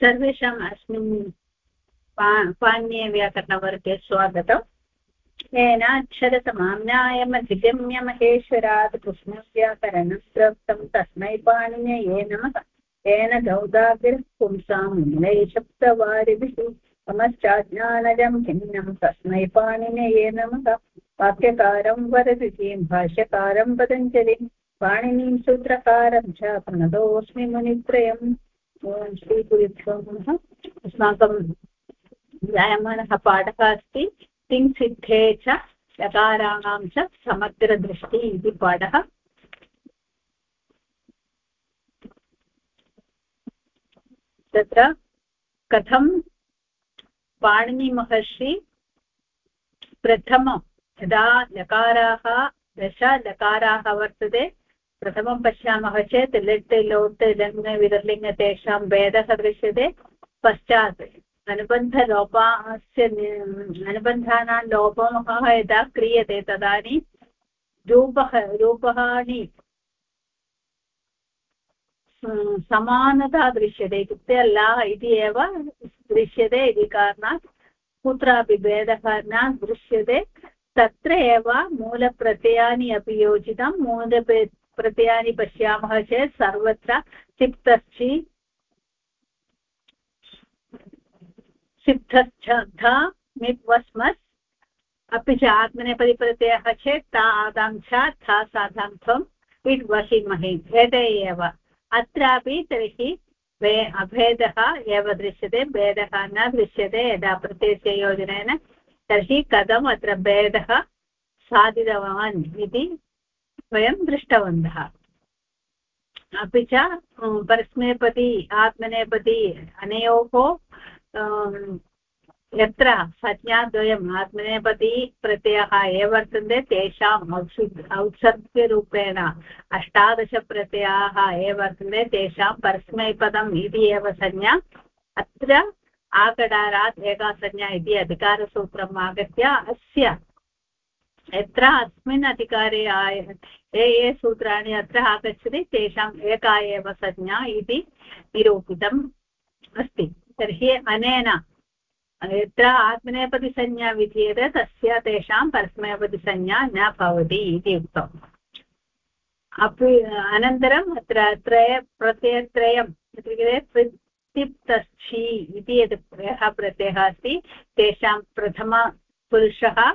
सर्वेषाम् अस्मिन् पा पाणिनीयव्याकरणवर्गे स्वागतम्। येन अक्षरसमाम्नायमधिगम्य महेश्वरात् कृष्णव्याकरणं प्रोक्तं तस्मै पाणिनये नमः। येन दौदागिरः पुंसां शब्दवारिभिः तमश्चाज्ञानजं खिन्नं तस्मै पाणिनये नमः। वाक्यकारं वरदितीं भाष्यकारं पतञ्जलिं, पाणिनीं सूत्रकारं च प्रणतोऽस्मि मुनित्रयम्। नमः अस्माकं जायमानः पाठः अस्ति। तिङ्सिद्धे च लकाराणां च समग्रदृष्टि इति पाठः। तत्र कथं पाणिनिमहर्षि प्रथमं यदा लकाराः दश लकाराः वर्तते प्रथमं पश्यामः चेत् लिट् लोट् लङ् विरलिङ् तेषां भेदः दृश्यते पश्चात् अनुबन्धलोपास्य, अनुबन्धानां लोपः यदा क्रियते तदानीं रूपः, रूपाणि समानता दृश्यते इत्युक्ते ला इति एव दृश्यते इति कारणात् कुत्रापि भेदः न दृश्यते, तत्र एव मूलप्रत्ययानि अपि योजितं, मूलप्र प्रत्ययानि पश्यामः चेत् सर्वत्र सिप्तश्चि सिप्तश्च मिप्वस्मस्। अपि च आत्मनेपदिप्रत्ययः चेत् ता आदां च था साधां त्वम् इट् वहिमहि भेदे एव। अत्रापि तर्हि अभेदः एव दृश्यते। भेदः न दृश्यते। यदा प्रत्ययस्य योजनेन तर्हि कथम् अत्र भेदः साधितवान् इति वयं दृष्टवन्तः। अपि च परस्मैपदी, आत्मनेपदी अनयोः यत्र संज्ञाद्वयम् आत्मनेपदी प्रत्ययः ये वर्तन्ते, तेषाम् औषि औत्सर्ग्यरूपेण अष्टादशप्रत्ययाः ये वर्तन्ते, तेषां परस्मैपदम् इति एव संज्ञा। अत्र आकडारात् एका संज्ञा इति अधिकारसूत्रम् आगत्य, अस्य यत्र अस्मिन् अधिकारे आय ये ये सूत्राणि अत्र आगच्छति तेषाम् एका एव संज्ञा इति निरूपितम् अस्ति। तर्हि अनेन, यत्र आत्मनेपदिसंज्ञा विधीयते, तस्य तेषां परस्मैपदिसंज्ञा न भवति इति उक्तम्। अपि अनन्तरम् अत्र त्रय प्रत्ययत्रयम् इत्युक्ते प्रत्युक्तस्थि इति यत् यः प्रत्ययः अस्ति, तेषां प्रथमपुरुषः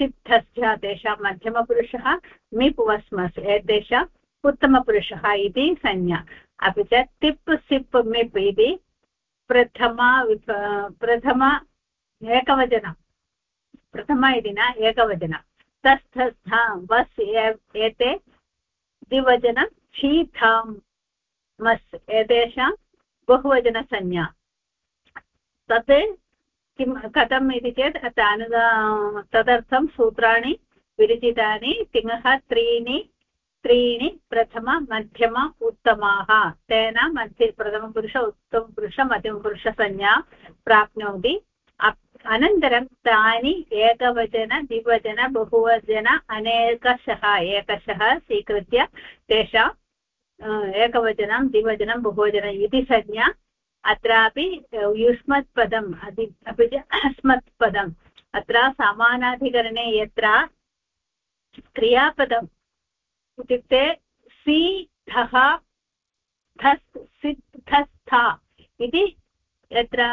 सिद्धश्च तेषां मध्यमपुरुषः मिप् वस्मस् एतेषाम् उत्तमपुरुषः इति संज्ञा। अपि च तिप् सिप् मिप् इति प्रथमा प्रथम एकवचनं। प्रथम इति न, एकवचनं। तस्थस्था वस् एते द्विवचनं शीथां मस् एतेषां बहुवचनसंज्ञा। तत् किं कथम् इति चेत् अनुदा तदर्थं सूत्राणि विरचितानि तिङः त्रीणि त्रीणि प्रथम, मध्यम, उत्तमाः। तेन मध्ये प्रथमपुरुष, उत्तमपुरुष मध्यमपुरुषसंज्ञा प्राप्नोति। अनन्तरं तानि एकवचन, द्विवचन, बहुवचन, अनेकशः, एकशः स्वीकृत्य तेषाम् एकवचनं, द्विवचनं बहुवचनम् इति संज्ञा अत्रापि युष्मत् पदम् अपि अपि च अस्मत् पदम् अत्र समानाधिकरणे यत्र क्रियापदम् इत्युक्ते सि, धः, धस् सित् धस्था इति यत्र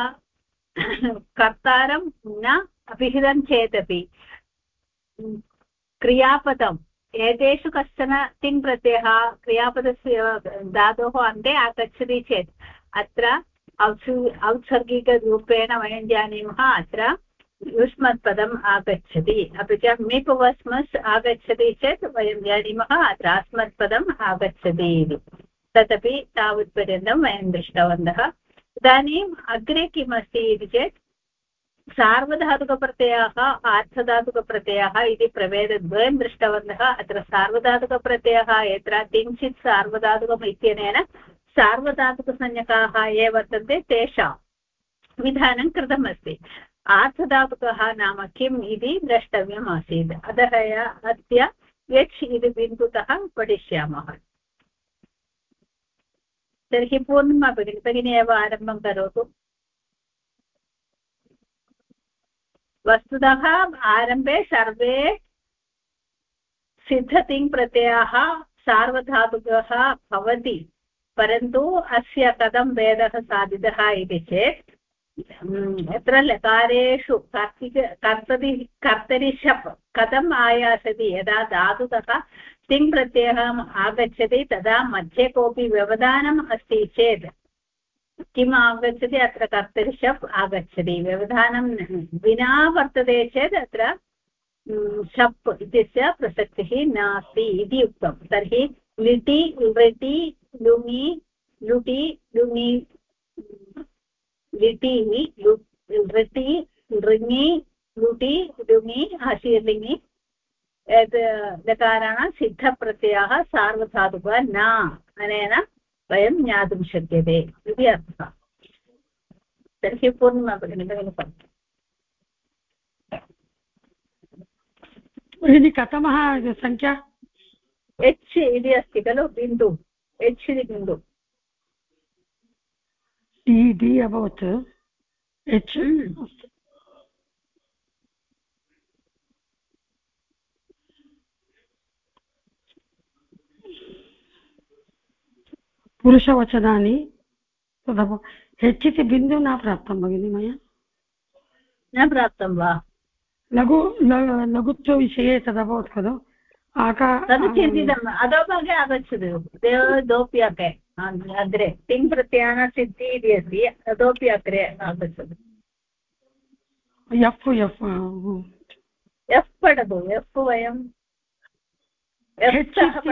कर्तारं न अभिहितं चेदपि। क्रियापदम्, एतेषु कश्चन तिङ् क्रियापदस्य धातोः अन्ते आगच्छति चेत्, अत्र औत्सु, औत्सर्गिकरूपेण वयं जानीमः अत्र युष्मत्पदम् आगच्छति। अपि च मिप् वस्मस् आगच्छति चेत् वयं जानीमः अत्र अस्मत्पदम् आगच्छति इति। तदपि तावत्पर्यन्तं वयं दृष्टवन्तः। इदानीम् अग्रे किमस्ति इति चेत् सार्वधातुकप्रत्ययाः, आर्थधातुकप्रत्ययाः इति प्रभेदद्वयं दृष्टवन्तः। अत्र सार्वधातुकप्रत्ययः, यत्र किञ्चित् सार्वधातुकम् इत्यनेन सार्वधातुकसंज्ञकाः ये वर्तन्ते तेषां विधानं कृतमस्ति। आर्थधातुकः नाम किम् इति द्रष्टव्यम् आसीत्। अतः अद्य यच् इति बिन्दुतः पठिष्यामः। तर्हि पूर्णिमा भगिनी भगिनी एव आरम्भं करोतु। वस्तुतः आरम्भे सर्वे सिद्धतिङ् सार्वधातुकः भवति। परन्तु अस्य कथं भेदः साधितः इति चेत् यत्र लकारेषु कर्तिक, कर्तरि कर्तरि शप् कथम् आयासति, यदा धातुतः तिङ् आगच्छति, तदा मध्ये कोऽपि व्यवधानम् अस्ति चेत्, किम् आगच्छति, अत्र कर्तरि शप् आगच्छति। व्यवधानं विना वर्तते चेत् अत्र शप् इत्यस्य प्रसक्तिः नास्ति इति उक्तं। तर्हि लिटि, लृटि लुङि लुटि लुङि लिटि लृटि लृङि लुटि लुङि आशीर्लिङि यद् दकाराणां सिद्धप्रत्ययः सार्वधातुकः न अनेन वयं ज्ञातुं शक्यते इति अर्थः। तर्हि भगिनि भगिनि भगिनि कथमः सङ्ख्या एच् इति अस्ति खलु बिन्दु। एच् इति बिन्दु डि डि अभवत् एच्। पुरुषवचनानि तदभ हेच् इति बिन्दुः न प्राप्तं भगिनि मया न प्राप्तं वा लघु लघुत्वविषये तदभवत् खलु तद् चिन्तितम् अधोभागे आगच्छतु अधोप्यके अग्रे अग्रे तिङ् प्रत्ययाः सिद्धि इति अस्ति अधोपि अग्रे आगच्छतु एफ् एफ् एफ् पठतु एफ् वयं एतद्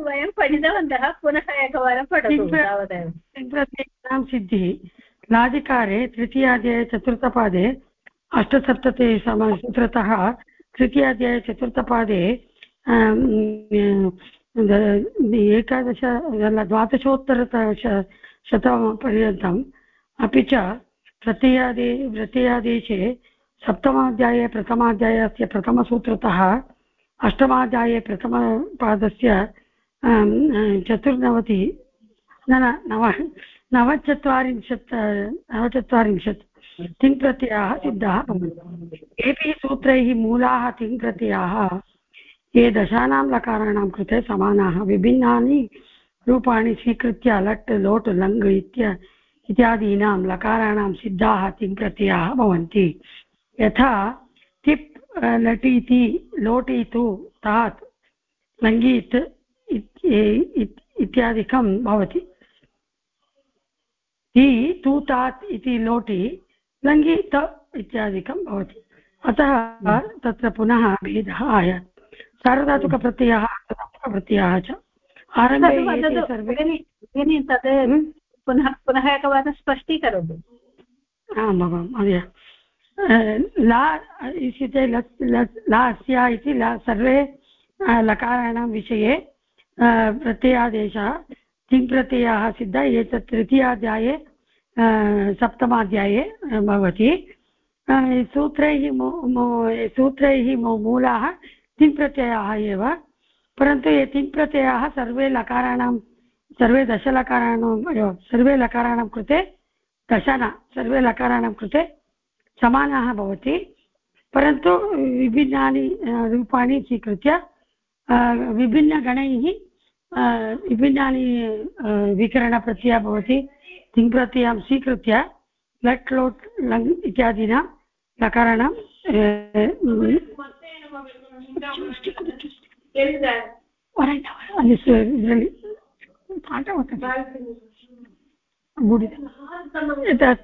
वयं पठितवन्तः पुनः एकवारं पठतु तावदेव सिद्धिः लाधिकारे तृतीयाध्याये चतुर्थपादे अष्टसप्तति सूत्रतः तृतीयाध्याये चतुर्थपादे एकादश द्वादशोत्तर शतपर्यन्तम् अपि च तृतीयादे, तृतीयादेशे सप्तमाध्याये प्रथमाध्यायस्य प्रथमसूत्रतः अष्टमाध्याये प्रथमपादस्य चतुर्नवति न, नव, नवचत्वारिंशत् नवचत्वारिंशत् तिङ्प्रत्ययाः सिद्धाः भवन्ति। एभिः सूत्रैः मूलाः तिङ्प्रत्ययाः ये दशानां लकाराणां कृते समानाः, विभिन्नानि रूपाणि स्वीकृत्य लट्, लोट्, लङ् इत्य, इत्यादीनां लकाराणां सिद्धाः तिङ्प्रत्ययाः भवन्ति। यथा तिप् लटीति तात्, लङ्गीत् इत्यादिकं भवति। हि तु, तात् इति लोटि लङ्गीत इत्यादिकं भवति। अतः तत्र पुनः भेदः आयाति। सार्वधातुकप्रत्ययः प्रत्ययः च आरम्भे तद् पुनः पुनः एकवारं स्पष्टीकरोतु। आम् आमां महोदय ला इत्युक्ते लास्य इति ला सर्वे लकाराणां विषये प्रत्ययादेशः तिङ्प्रत्ययाः सिद्ध एतत् तृतीयाध्याये सप्तमाध्याये भवति। सूत्रैः सूत्रैः मूलाः तिङ्प्रत्ययाः एव। परन्तु ये तिङ्प्रत्ययाः सर्वे लकाराणां, सर्वे दशलकाराणां सर्वे लकाराणां कृते दश न सर्वे लकाराणां कृते समानाः भवति। परन्तु विभिन्नानि रूपाणि स्वीकृत्य विभिन्नगणैः विभिन्नानि विकरणप्रत्ययः भवति। तिङ्प्रत्ययं स्वीकृत्य लट् लोट् लङ् इत्यादीनां लकाराणां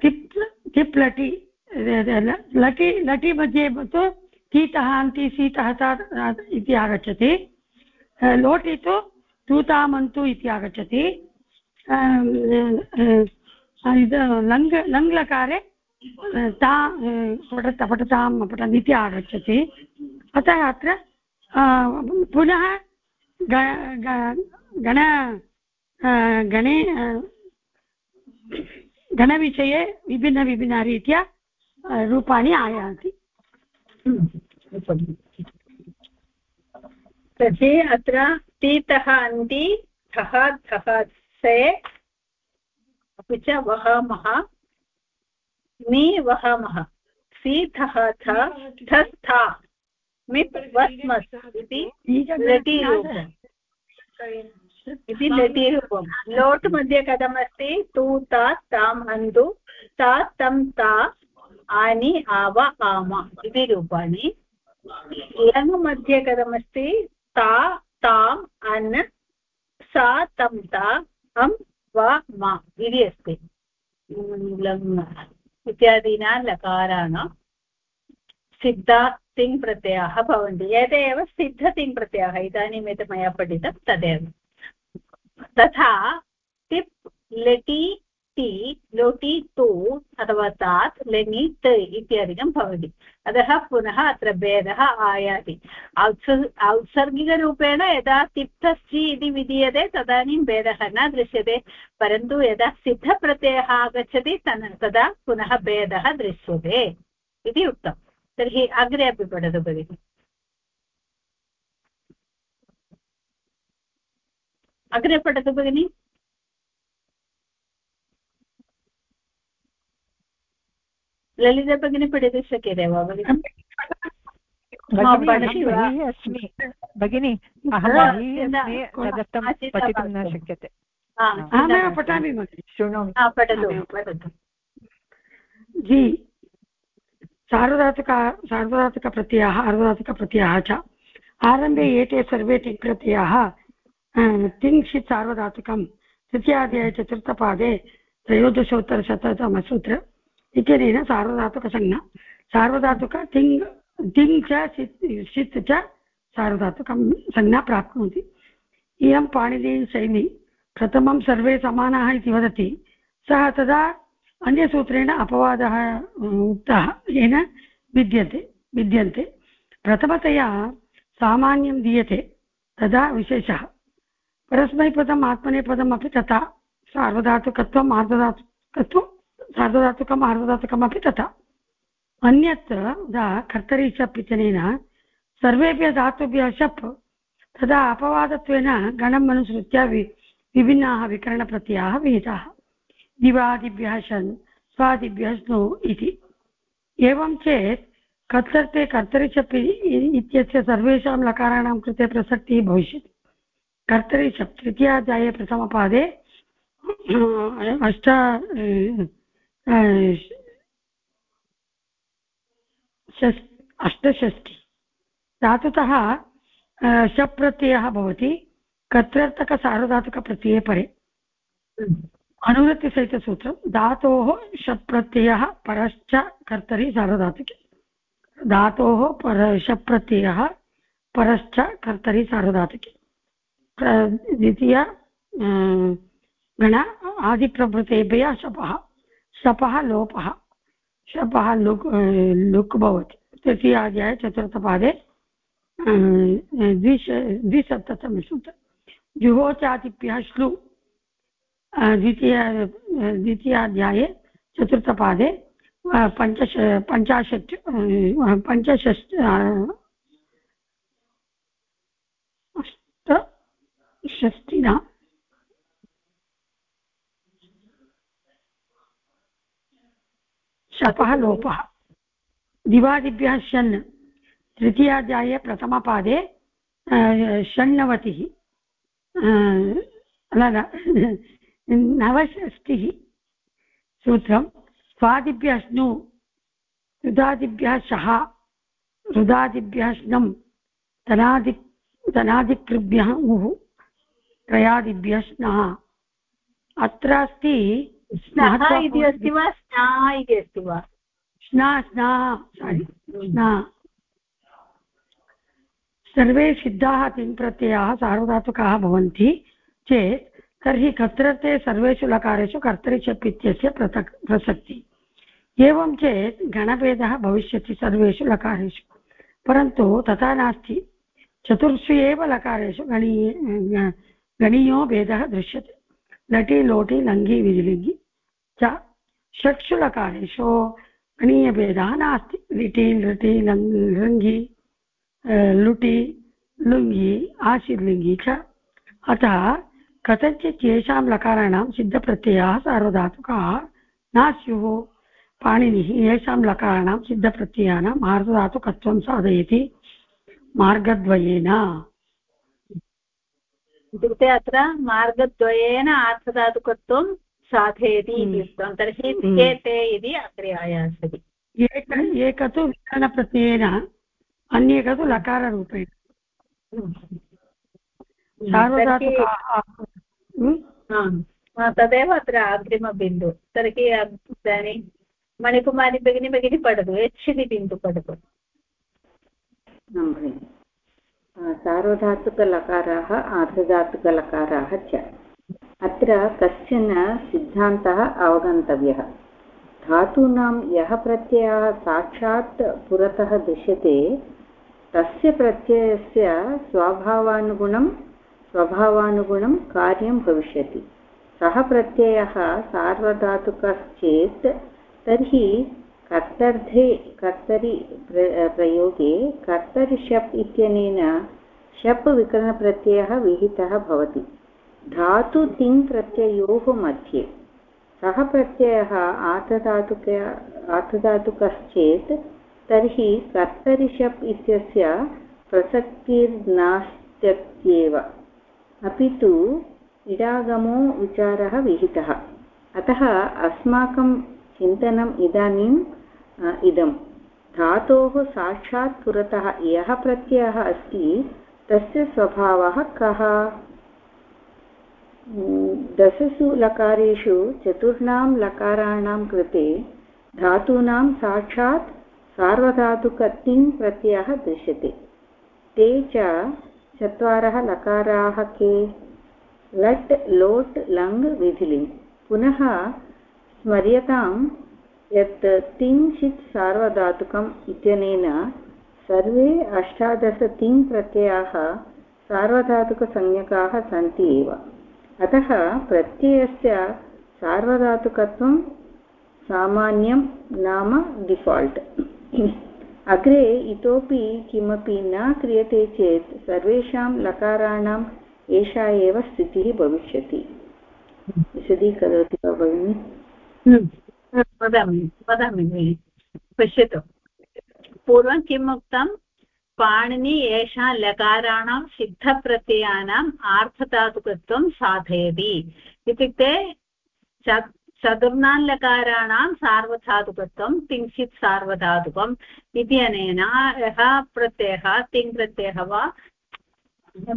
तिप् तिप् लटि लटि लटि मध्ये तु कीतः अन्ति सीतः इति आगच्छति। लोटि तु तूतामन्तु इति आगच्छति। लङ् लङ् लकारे ता पठत पठतां पठन् इति आगच्छति अतः अत्र पुनः गण गणे गणविषये विभिन्नविभिन्नरीत्या रूपाणि आयान्ति तर्हि अत्र तीतः अन्ति ठः धः से अपि च वहामः। नि वहामः। सि थः थ धस्था मित् वस्मस् इति लटीरूपम्। इति लटीरूपं लोट् मध्ये कथमस्ति? तु तात् ताम् अन्तु तात् तं, ता, आनि, आव, आम इति रूपाणि। लङ् मध्ये कथमस्ति? ता, ताम्, अन्, सा, तं, ता अं वा मा इति अस्ति। इत्यादीनां लकाराणां सिद्धा तिङ् प्रत्ययाः भवन्ति। एते एव सिद्धतिङ् इदानीं यत् मया पठितं तदेव। तथा टिप्, लटि ति, लोटि, तु, अथवा तात् लङि त इत्यादिकं भवति। अतः पुनः अत्र भेदः आयाति। औत्सर् औत्सर्गिकरूपेण यदा तिप्तस्चि इति विधीयते, तदानीं भेदः न दृश्यते। परन्तु यदा सिद्धप्रत्ययः आगच्छति तदा पुनः भेदः दृश्यते इति उक्तं। तर्हि अग्रे अपि पठतु भगिनि। अग्रे पठतु भगिनि। ललिता भगिनी पठितुं शक्यते वा भगिनि अस्मि भगिनि अहं तदर्थं पठितुं न शक्यते अहमेव पठामि शृणोमि पठतु पठतु जि सार्वधातुक सार्वधातुकप्रत्ययाः अर्धधातुकप्रत्ययाः च आरम्भे एते सर्वे टिङ्प्रत्ययाः तिङ्क्षित् सार्वधातुकं तृतीयाध्याये चतुर्थपादे त्रयोदशोत्तरशततमसूत्र इत्यनेन सार्वधातुकसंज्ञा। सार्वधातुक तिङ् तिङ् च षित् च सार्वधातुकं संज्ञा प्राप्नोति इयं पाणिनीयशैली प्रथमं सर्वे समानाः इति वदति। सः तदा अन्यसूत्रेण अपवादः उक्तः। येन विद्यते, विद्यन्ते। प्रथमतया सामान्यं दीयते, तदा विशेषः। परस्मैपदम्, आत्मनेपदम् अपि तथा। सार्वधातुकत्वम् आर्धधातुकत्वं सार्धधातुकम् आर्धधातुकमपि तथा। अन्यत्र यदा कर्तरि शप् इत्यनेन सर्वेभ्यः धातुभ्यः शप्, तदा अपवादत्वेन गणम् अनुसृत्य वि, विभिन्नाः विकरणप्रत्ययाः विहिताः। दिवादिभ्यः शन्, स्वादिभ्यः स्नु इति। एवं चेत् कर्तर्ते कर्तरिशप् इत्यस्य सर्वेषां लकाराणां कृते प्रसक्तिः भविष्यति। कर्तरिशप् तृतीयाध्याये प्रथमपादे, अष्ट अष्टषष्टि। धातुतः शप् प्रत्ययः भवति। कर्तृर्थकसार्वधातुकप्रत्यये परे। अनुवृत्तिसहितसूत्रं, धातोः शप् प्रत्ययः परश्च कर्तरि सार्वधातुके। धातोः पर शप् प्रत्ययः परश्च कर्तरि सार्वधातुके। द्वितीय गण, आदिप्रभृतेभ्यः शपः। शपः लोपः। शपः लुक् लुक् भवति तृतीयाध्याये चतुर्थपादे द्विश द्विसप्ततमे सूत्र जुहोचातिभ्यः श्लु द्वितीय द्वितीयाध्याये चतुर्थपादे पञ्चश, पञ्चाशत् पञ्चषष्ट अष्टषष्टिना शपः लोपः। दिवादिभ्यः शन्। तृतीयाध्याये प्रथमपादे षण्णवतिः नवषष्टिः सूत्रं। स्वादिभ्यः स्नु रुदादिभ्यः शः, रुदादिभ्यः स्नम् धनादि, धनादिकृभ्यः उः त्रयादिभ्यः स्नः अत्र अस्ति स्नः इति अस्ति वा? स्ना इति अस्ति वा? स्ना स्ना सारि स्ना। सर्वे सिद्धाः तिङ्प्रत्ययाः सार्वधातुकाः भवन्ति चेत् तर्हि कर्तृर्थे सर्वेषु लकारेषु कर्तरिचप् इत्यस्य पृथक् प्रसक्तिः। एवं चेत् गणभेदः भविष्यति सर्वेषु लकारेषु। परन्तु तथा नास्ति। चतुर्षु एव लकारेषु गणीय गणीयो भेदः दृश्यते। लटि लोटि लङ्घि विलिङ्गि च षट्सु लकारेषु गणीयभेदः नास्ति। लिटि लृटि लृङ्गि लुटि, लुङ्गि, आशीर्लिङ्गि च। अतः कथञ्चित् येषां लकाराणां सिद्धप्रत्ययाः सार्वधातुकाः न स्युः पाणिनिः येषां लकाराणां सिद्धप्रत्ययानाम् आर्धधातुकत्वं साधयति मार्गद्वयेन। इत्युक्ते अत्र मार्गद्वयेन आर्थधातुकत्वं साधयति इति हम्म। उक्तं तर्हि हम्म। ते ते इति अग्रे आयास्यति एक एक तु विकरणप्रत्ययेन अन्येक तु लकाररूपेण तदेव अत्र अग्रिमबिन्दु तर्हि इदानीं मणिकुमारी भगिनी भगिनी पठतु। यच्छिति बिन्दु पठतु। सार्वधातुकलकाराः आर्धधातुकलकाराः च। अत्र कश्चन सिद्धान्तः अवगन्तव्यः। धातूनां यः प्रत्ययः साक्षात् पुरतः दृश्यते, तस्य प्रत्ययस्य स्वभावानुगुणं स्वभावानुगुणं कार्यं भविष्यति। सः प्रत्ययः सार्वधातुकश्चेत्, तर्हि कर्तर्थे कर्तरि प्रयोगे कर्तरि शप् इत्यनेन शप् विकरणप्रत्ययः विहितः भवति। धातु तिङ् प्रत्ययोः मध्ये। सः प्रत्ययः आर्धधातुक आर्धधातुकश्चेत् तर्हि कर्तरि शप् इत्यस्य प्रसक्तिर्नास्त्यत्येव। अपि तु इडागमो विचारः विहितः। अतः अस्माकं चिन्तनम् इदानीम् इदं धातोः साक्षात् पुरतः यः प्रत्ययः अस्ति, तस्य स्वभावः कः? दशसु लकारेषु चतुर्णां लकाराणां कृते धातूनां साक्षात् सार्वधातुकतिङ् प्रत्ययः दृश्यते। ते च चत्वारः लकाराः के? लट्, लोट्, लङ्, विधिलिङ्। पुनः स्मर्यतां यत् तिङ्क्षित् सार्वधातुकम् इत्यनेन सर्वे अष्टादश तिङ् प्रत्ययाः सार्वधातुकसंज्ञकाः सन्ति एव। अतः प्रत्ययस्य सार्वधातुकत्वं सामान्यं नाम डिफाल्ट्। अग्रे इतोपि किमपि न क्रियते चेत् सर्वेषां लकाराणाम् एषा एव स्थितिः भविष्यति। विशदीकरोति वा भगिनि? हम्म। वदामि वदामि पश्यतु। पूर्वं किम् उक्तं पाणिनि एषा लकाराणां सिद्धप्रत्ययानाम् आर्थधातुकत्वं साधयति। इत्युक्ते चतुर्णां लकाराणां सार्वधातुकत्वं तिङ्क्षित् सार्वधातुकम् इति अनेन यः प्रत्ययः, तिङ् प्रत्ययः वा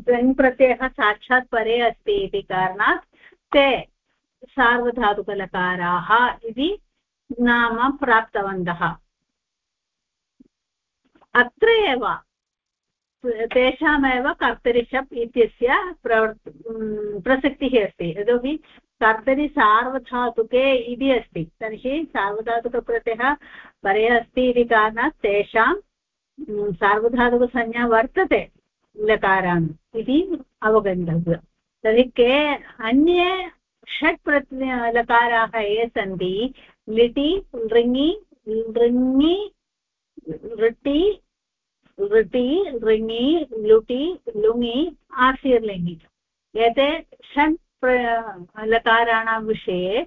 तिङ् प्रत्ययः साक्षात् परे अस्ति इति कारणात् ते सार्वधातुकलकाराः इति नाम प्राप्तवन्तः। अत्र एव तेषामेव कर्तरिशप् इत्यस्य प्रवर् प्रसक्तिः अस्ति। यतोहि कर्तरि सार्वधातुके इति अस्ति। तर्हि सार्वधातुकप्रत्ययः परे अस्ति इति कारणात् तेषां सार्वधातुकसंज्ञा वर्तते लकारान् इति अवगन्तव्यम्। तर्हि के अन्ये षट् प्रत्य लकाराः ये सन्ति, लिटि लृङि लृङि लृटि लृटि लृङि लुटि लुङि आशीर्लिङि एते षट् लकाराणां विषये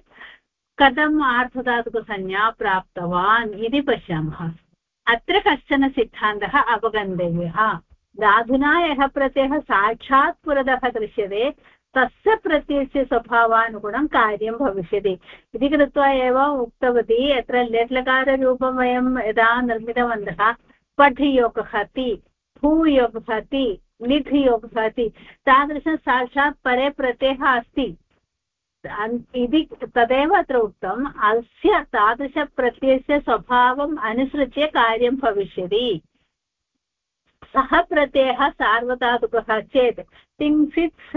कथम् आर्थधातुकसंज्ञा प्राप्तवान् इति पश्यामः। अत्र कश्चन सिद्धान्तः अवगन्तव्यः। धाधुना यः प्रत्ययः साक्षात् पुरतः दृश्यते, तस्य प्रत्ययस्य स्वभावानुगुणं कार्यं भविष्यति। इति कृत्वा एव उक्तवती, यत्र लेट्लकाररूपं वयं यदा निर्मितवन्तः पठयोगः ति भूयोगः ति लिघ् योगः ति तादृशं साक्षात् परे प्रत्ययः अस्ति। इति तदेव अत्र उक्तम्, अस्य तादृशप्रत्ययस्य स्वभावम् अनुसृत्य कार्यं भविष्यति। सः प्रत्ययः सार्वधातुकः चेत् तिङ्क्षित्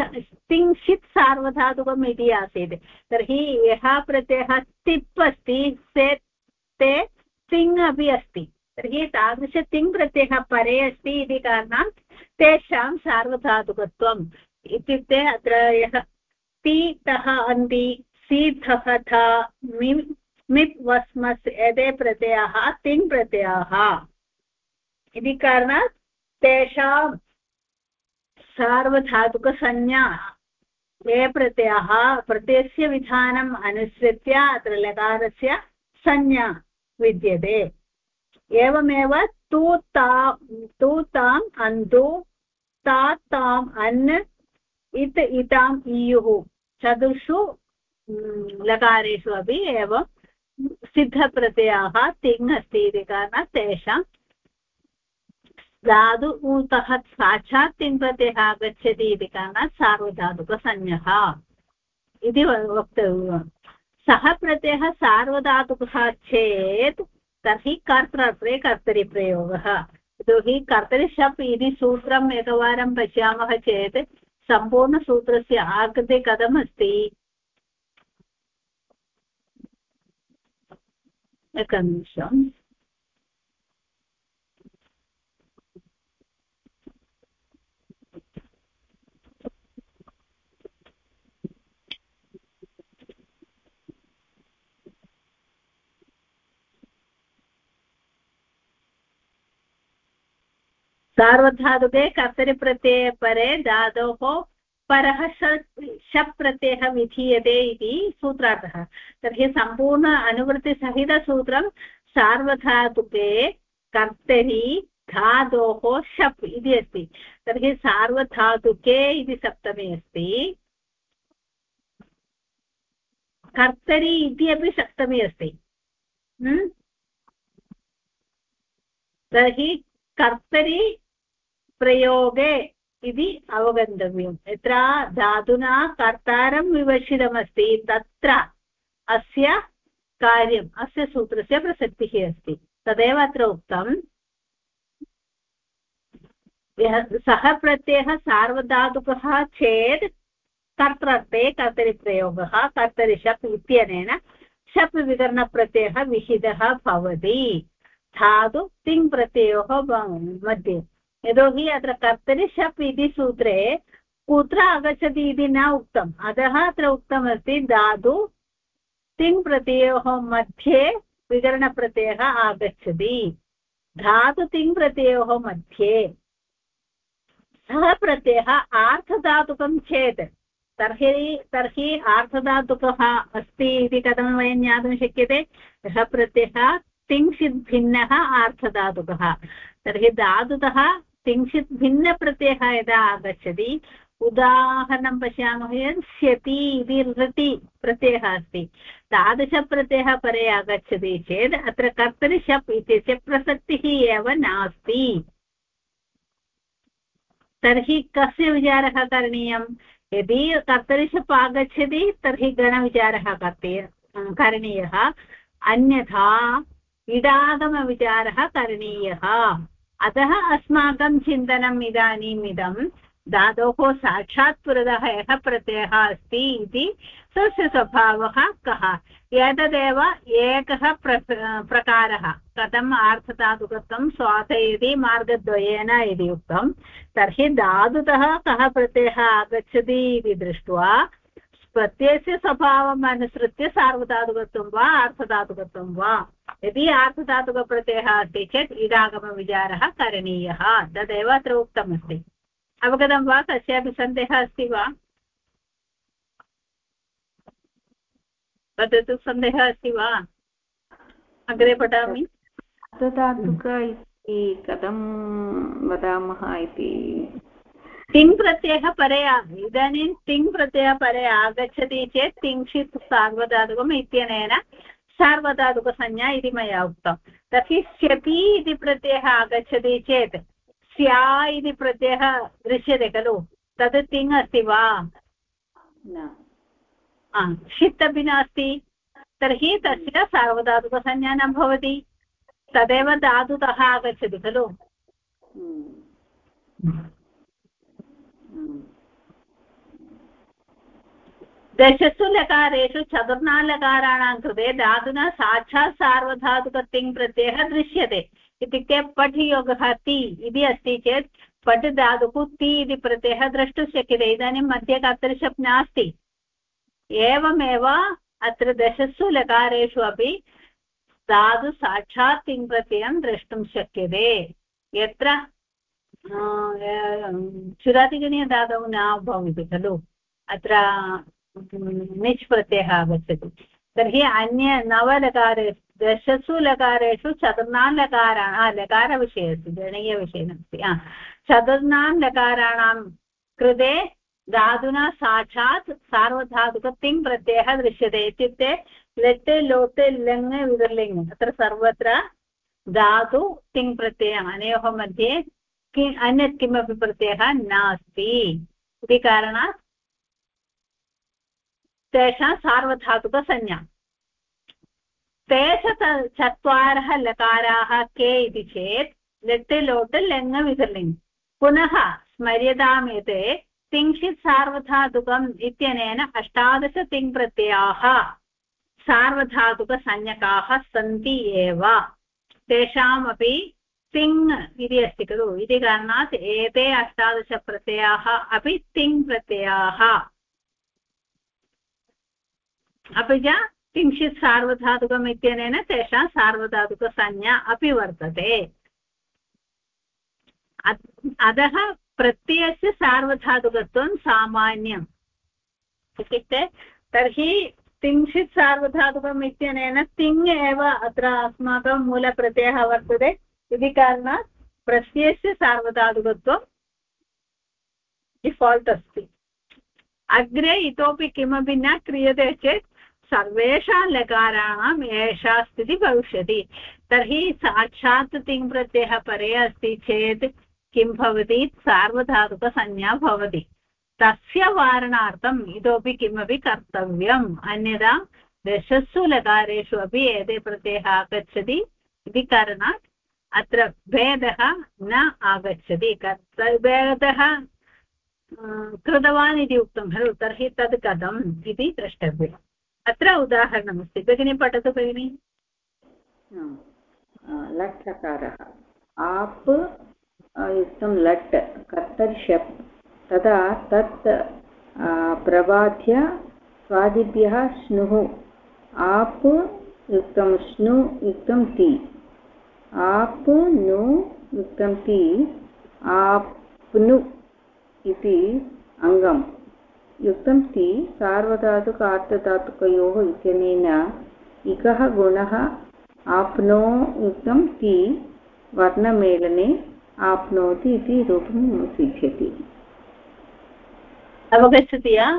तिङ्क्षित् सार्वधातुकम् इति आसीत्। तर्हि यः प्रत्ययः तिप् अस्ति ते, तिङ् अपि अस्ति। तर्हि तादृश तिङ् प्रत्ययः परे अस्ति इति कारणात् तेषां सार्वधातुकत्वम् इत्युक्ते अत्र यः तितः अन्ति सीधः थ मिम् मिप् वस्मस् एते प्रत्ययाः तिङ् प्रत्ययाः। इति कारणात् तेषां सार्वधातुकसंज्ञा ये प्रत्ययः प्रत्ययस्य विधानम् अनुसृत्य अत्र लकारस्य संज्ञा विद्यते। एवमेव तु ता तु ताम् अन्तु ता ताम् अन्, इत्, इताम् इयुः चतुर्षु लकारेषु अपि एवं सिद्धप्रत्ययाः तिङ् अस्ति इति कारणात् तेषां। धातुतः साक्षात् तिङ्प्रत्ययः आगच्छति इति कारणात् सार्वधातुकसंज्ञः इति वक्तव्यम्। सः प्रत्ययः सार्वधातुकः चेत् तर्हि कर्तृत्वे कर्तरिप्रयोगः यतोहि कर्तरिशप् इति सूत्रम् एकवारं पश्यामः चेत् सम्पूर्णसूत्रस्य आकृते कथमस्ति एकनिमिषम्। सार्वधातुके कर्तरिप्रत्यये परे धातोः परः शप् प्रत्ययः विधीयते इति सूत्रार्थः तर्हि सम्पूर्ण अनुवृत्तिसहितसूत्रं सार्वधातुके कर्तरि धातोः शप् इति अस्ति तर्हि सार्वधातुके इति सप्तमी अस्ति कर्तरि इति अपि सप्तमी अस्ति तर्हि कर्तरि प्रयोगे इति अवगन्तव्यम्। यत्र धातुना कर्तारं विवक्षितमस्ति तत्र अस्य कार्यम्, अस्य सूत्रस्य प्रसक्तिः अस्ति। तदेव अत्र उक्तम्। सः प्रत्ययः सार्वधातुकः चेत् कर्तृर्थे कर्तरिप्रयोगः कर्तरिशप् इत्यनेन शप् विकरणप्रत्ययः विहितः भवति। धातु तिङ् प्रत्ययोः मध्ये। यतोहि अत्र कर्तरि शप् इति सूत्रे कुत्र आगच्छति इति न उक्तम्। अतः अत्र उक्तमस्ति धातु तिङ् प्रत्ययोः मध्ये विकरणप्रत्ययः आगच्छति। धातु तिङ् प्रत्ययोः मध्ये सः प्रत्ययः आर्थधातुकं चेत् तर्हि तर्हि आर्थधातुकः अस्ति इति कथं वयं ज्ञातुं शक्यते? सः प्रत्ययः तिंशित् भिन्नः आर्थधातुकः। तर्हि धातुतः किञ्चित् भिन्नप्रत्ययः यदा आगच्छति, उदाहरणं पश्यामः चेत् स्यति इति ऋति प्रत्ययः अस्ति। तादृशप्रत्ययः परे आगच्छति चेत् अत्र कर्तरि शप् इत्यस्य प्रसक्तिः एव नास्ति। तर्हि कस्य विचारः करणीयं यदि कर्तरिशप् आगच्छति, तर्हि गणविचारः कर्तव्य करणीयः। अन्यथा इडागमविचारः करणीयः। अतः अस्माकं चिन्तनम् इदानीम् इदं धातोः साक्षात् पुरतः यः प्रत्ययः अस्ति इति स्वस्य स्वभावः कः? एतदेव एकः प्र प्रकारः। कथम् आर्थधातुकत्वं स्वाथयति मार्गद्वयेन इति उक्तं। तर्हि धातुतः कः प्रत्ययः आगच्छति इति दृष्ट्वा प्रत्ययस्य स्वभावम् अनुसृत्य सार्वधातुकत्वं वा अर्थधातुकत्वं वा? यदि आर्थधातुकप्रत्ययः अस्ति चेत् इडागमविचारः करणीयः। तदेव अत्र उक्तमस्ति। अवगतं वा? कस्यापि सन्देहः अस्ति वा? वदतु सन्देहः अस्ति वा? अग्रे पठामि। अर्थधातुक इति कथं वदामः इति? तिङ् प्रत्ययः परे इदानीं तिङ् प्रत्ययः परे आगच्छति चेत् तिङ्क्षित् सार्वधातुकम् इत्यनेन सार्वधातुकसंज्ञा इति मया उक्तं। तर्हि स्यति इति प्रत्ययः आगच्छति चेत् स्या इति प्रत्ययः दृश्यते खलु? तद् तिङ् अस्ति वा? षित् अपि नास्ति। तर्हि तस्य सार्वधातुकसंज्ञा न भवति। तदेव धातुतः आगच्छति खलु? दशसु लकारेषु चतुर्णालकाराणां कृते धातुना साक्षात् सार्वधातुकतिङ् प्रत्ययः दृश्यते। इत्युक्ते पठ् योगः ति इति अस्ति चेत् पठ् धातुः ति इति प्रत्ययः द्रष्टुं शक्यते। इदानीं मध्ये कर्तरिशप् नास्ति। एवमेव अत्र दशसु लकारेषु अपि धातु साक्षात् तिङ् प्रत्ययं द्रष्टुं शक्यते। यत्र चुरादिगणीयधातौ न भवति खलु। अत्र निच् प्रत्ययः आगच्छति तर्हि अन्य नवलकारे, दशसु लकारेषु चतुर्णां लकाराणां लकारविषये अस्ति, गणीयविषये नास्ति चतुर्णां लकाराणां कृते धातुना साक्षात् सार्वधातुकतिङ् प्रत्ययः दृश्यते इत्युक्ते लट् लोट् लङ् विदर्लिङ् अत्र सर्वत्र धातु तिङ् प्रत्ययः अनयोः मध्ये कि अन्यत् किमपि प्रत्ययः नास्ति। इति कारणात् तेषां सार्वधातुकसंज्ञा। ते च चत्वारः लकाराः के इति चेत् लट् लोट् लङ् विदर्लिङ् पुनः स्मर्यतां यत् तिङ्क्षित् सार्वधातुकम् इत्यनेन अष्टादश तिङ्प्रत्ययाः सार्वधातुकसंज्ञकाः सन्ति एव। तेषामपि तिङ् इति अस्ति खलु। इति कारणात् एते अष्टादशप्रत्ययाः अपि तिङ् अपि च किञ्चित् सार्वधातुकम् इत्यनेन तेषां सार्वधातुकसंज्ञा अपि वर्तते। अतः प्रत्ययस्य सार्वधातुकत्वं सामान्यम्। इत्युक्ते तर्हि तिंशित् सार्वधातुकम् इत्यनेन तिङ् एव अत्र अस्माकं मूलप्रत्ययः वर्तते। इति कारणात् प्रत्ययस्य सार्वधातुकत्वं डिफाल्ट् अस्ति। अग्रे इतोपि किमपि न क्रियते चेत् सर्वेषां लकाराणाम् एषा स्थितिः भविष्यति। तर्हि साक्षात् तिङ् प्रत्ययः परे अस्ति चेत् किं भवति? सार्वधातुकसंज्ञा भवति। तस्य वारणार्थम् इतोपि किमपि कर्तव्यम्। अन्यथा दशसु लकारेषु अपि एते प्रत्ययः आगच्छति इति कारणात् अत्र भेदः न आगच्छति। भेदः कृतवान् इति उक्तं खलु। तर्हि तद् कथम् इति द्रष्टव्यम्। अत्र उदाहरणमस्ति। भगिनी, पठतु भगिनि। लट्लकारः आप् युक्तं लट् कर्तर्षप् तदा तत् प्रबाध्य स्वादिभ्यः स्नुः आप्, युक्तं स्नु युक्तं ति। आप्, नु, युक्तं ति। आप्नु इति अङ्गम्। युक्तं ति सार्वधातुकार्थधातुकयोः इत्यनेन इकः गुणः आप्नो युक्तं ति वर्णमेलने आप्नोति इति रूपं सिद्ध्यति। अवगच्छति वा?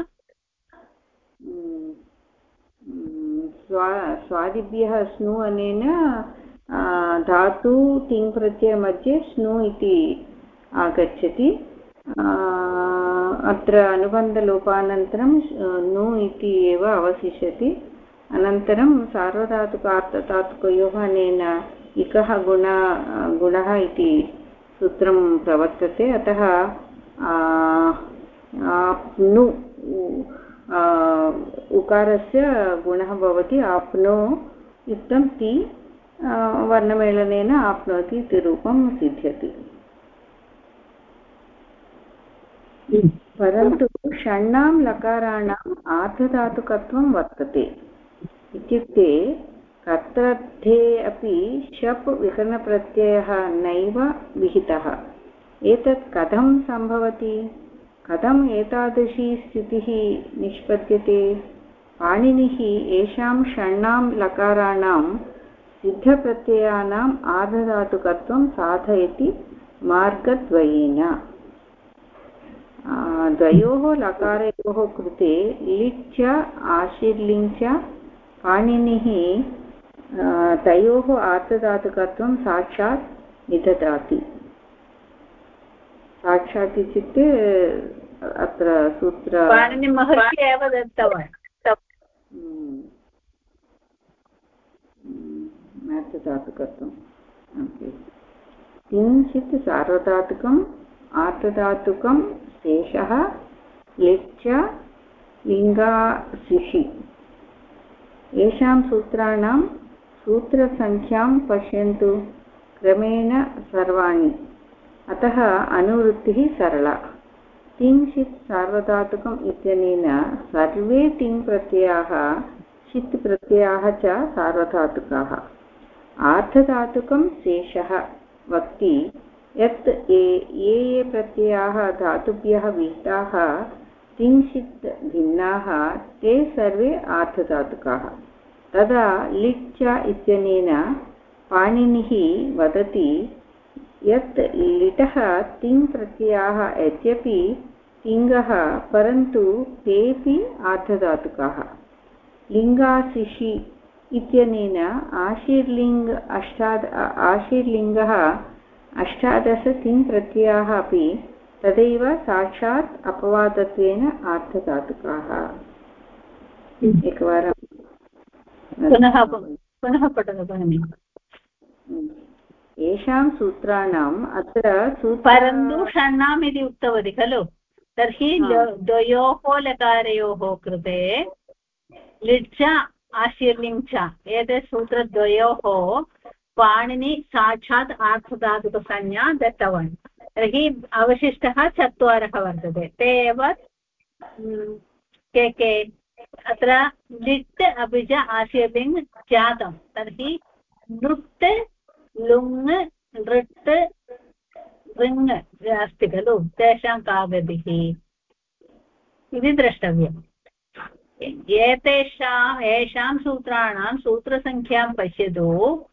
स्वा स्वादिभ्यः स्नु अनेन धातु तिङ् प्रत्ययमध्ये स्नु इति आगच्छति। अत्र अनुबन्धलोपानन्तरं नु इति एव अवशिष्यति। अनन्तरं सार्वधातुकार्थधातुकयोः अनेन इकः गुण, गुणः इति सूत्रं प्रवर्तते। अतः आप्नु उकारस्य गुणः भवति, आप्नो युक्तं ति वर्णमेलनेन आप्नोति इति रूपं सिद्ध्यति। परन्तु षण्णां लकाराणाम् आर्धधातुकत्वं वर्तते। इत्युक्ते कर्तर्थे अपि शप् विकरणप्रत्ययः नैव विहितः। एतत् कथं सम्भवति? कथम् एतादृशी स्थितिः निष्पद्यते? पाणिनिः येषां षण्णां लकाराणां सिद्धप्रत्ययानाम् आर्धधातुकत्वं साधयति मार्गद्वयेन। द्वयोः लकारयोः कृते लिट् च आशीर्लिङ् च पाणिनिः तयोः आर्धधातुकत्वं साक्षात् निददाति। साक्षात् इत्युक्ते अत्र सूत्र पाणिनिमहर्षि एव दत्तवान्। धातुकत्वं किञ्चित् सार्वधातुकम् आर्धधातुकं शेषः लिच्च लिङ्गाशिषि येषां सूत्राणां सूत्रसङ्ख्यां पश्यन्तु। क्रमेण सर्वाणि। अतः अनुवृत्तिः सरला। तिङ् सार्वधातुकम् इत्यनेन सर्वे तिङ् प्रत्ययाः, षित् प्रत्ययाः च सार्वधातुकाः। आर्धधातुकं शेषः वक्ति यत् ये ये प्रत्ययाः धातुभ्यः विहिताः, किञ्चित् भिन्नाः, ते सर्वे आर्थधातुकाः। तदा लिट् च इत्यनेन पाणिनिः वदति, यत् लिटः तिङ् प्रत्ययाः यद्यपि तिङ्गः, परन्तु तेऽपि आर्धधातुकाः लिङ्गाशिषि इत्यनेन आशीर्लिङ्ग् अष्टाद, आशीर्लिङ्गः अष्टादश तिङ् प्रत्ययाः अपि तदैव साक्षात् अपवादत्वेन आर्थधातुकाः एकवारं पुनः पुनः पठतु भगिनि। येषां सूत्राणाम् अत्र परन्तु षण्णाम् इति उक्तवती खलु। तर्हि द्वयोः लकारयोः कृते लिट् आशीर्लिङ् च एतत् सूत्रद्वयोः पाणिनि साक्षात् आर्थधातुकसंज्ञा दत्तवान्। तर्हि अवशिष्टः चत्वारः वर्तते। ते एव के के, अत्र लिट् अपि च आशीर्लिङ् जातं। तर्हि नृट् लुङ् नृट् ऋङ् अस्ति खलु। तेषां का गतिः इति द्रष्टव्यम्। एतेषाम् येषां सूत्राणां सूत्रसङ्ख्यां पश्यतु।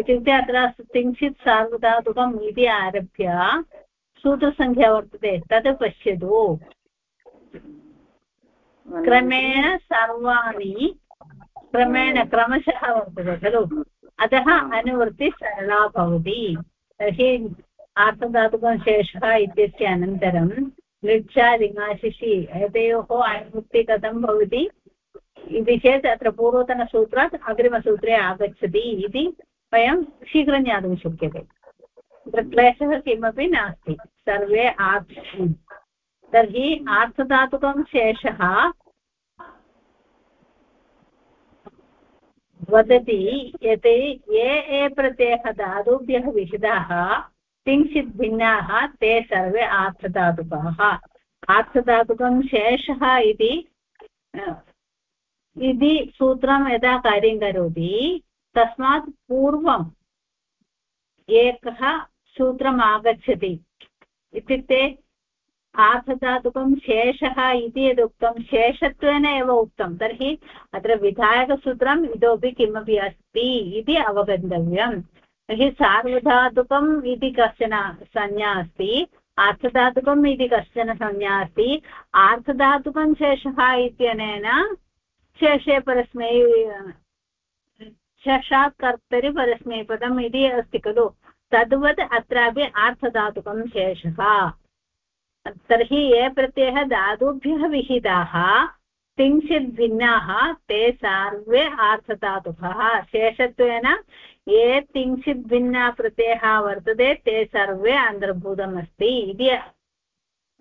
इत्युक्ते अत्र किञ्चित् सार्वधातुकम् इति आरभ्य सूत्रसङ्ख्या वर्तते तत् पश्यतु क्रमेण सर्वाणि क्रमेण क्रमशः वर्तते खलु अतः अनुवृत्तिः सरला भवति तर्हि आर्थधातुकं शेषः इत्यस्य अनन्तरं लृक्षा लिङ्गाशिषि एतयोः अनुवृत्तिः कथं भवति इति चेत् अत्र पूर्वतनसूत्रात् अग्रिमसूत्रे आगच्छति इति वयं शीघ्रं ज्ञातुं शक्यते। तत्र क्लेशः किमपि नास्ति। सर्वे आर्थ तर्हि आर्थधातुकं शेषः वदति यत् ये ये प्रत्ययः धातुभ्यः विहिताः, किञ्चित् भिन्नाः, ते सर्वे आर्थधातुकाः आर्थधातुकं शेषः इति इति सूत्रं यदा कार्यं करोति तस्मात् पूर्वम् एकः सूत्रम् आगच्छति इत्युक्ते आर्थधातुकं शेषः इति यदुक्तं, शेषत्वेन एव उक्तं। तर्हि अत्र विधायकसूत्रम् इतोपि किमपि अस्ति इति अवगन्तव्यम्। तर्हि सार्वधातुकम् इति कश्चन संज्ञा अस्ति आर्थधातुकम् इति कश्चन संज्ञा अस्ति आर्थधातुकं शेषः इत्यनेन शेषे परस्मै शशात् कर्तरि परस्मैपदम् इति अस्ति खलु। तद्वत् अत्रापि आर्थधातुकं शेषः। तर्हि ये प्रत्ययः धातुभ्यः विहिताः किञ्चित् भिन्नाः, ते सर्वे आर्थधातुकः। शेषत्वेन ये किञ्चित् भिन्ना प्रत्ययः वर्तते, ते सर्वे अन्तर्भूतमस्ति इति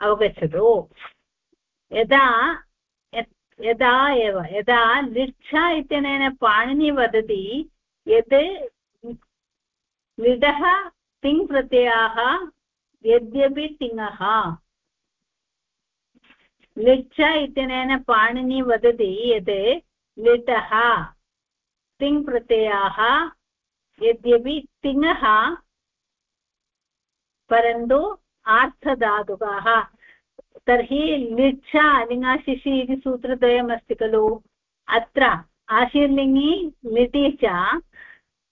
अवगच्छतु। यदा यदा एव, यदा लिच्छा इत्यनेन पाणिनि वदति यत् लिडः तिङ् प्रत्ययाः यद्यपि तिङः लिच्छ इत्यनेन पाणिनि वदति, यत् लिटः तिङ् यद्यपि तिङः परन्तु आर्थधातुकाः। तर्हि लिच्छ लिङ्गाशिषि इति सूत्रद्वयमस्ति खलु। अत्र आशीर्लिङ्गि लिटि च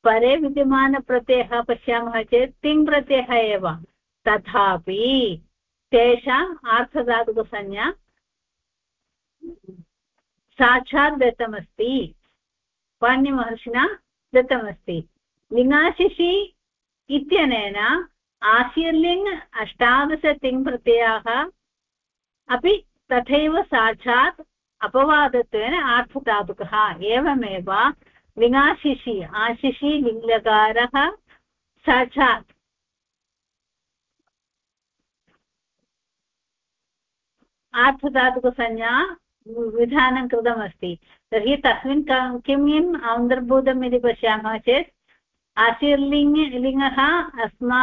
परे विद्यमानप्रत्ययः पश्यामः चेत् तिङ् प्रत्ययः एव। तथापि तेषाम् आर्थधातुकसंज्ञा साक्षात् दत्तमस्ति पाणिनिमहर्षिणा दत्तमस्ति लिङ्गाशिषि इत्यनेन आशीर्लिङ् अष्टादश तिङ् प्रत्ययाः अपि तथैव साक्षात् अपवादत्वेन आर्थधातुकः एवमेव लिङ्गाशिषि, आशिषि लिङ्गकारः साक्षात्। आर्थधातुकसंज्ञा विधानं कृतमस्ति। तर्हि तस्मिन् किं किम् अन्तर्भूतम् इति पश्यामः चेत् आशीर्लिङ् लिङ्गः अस्मा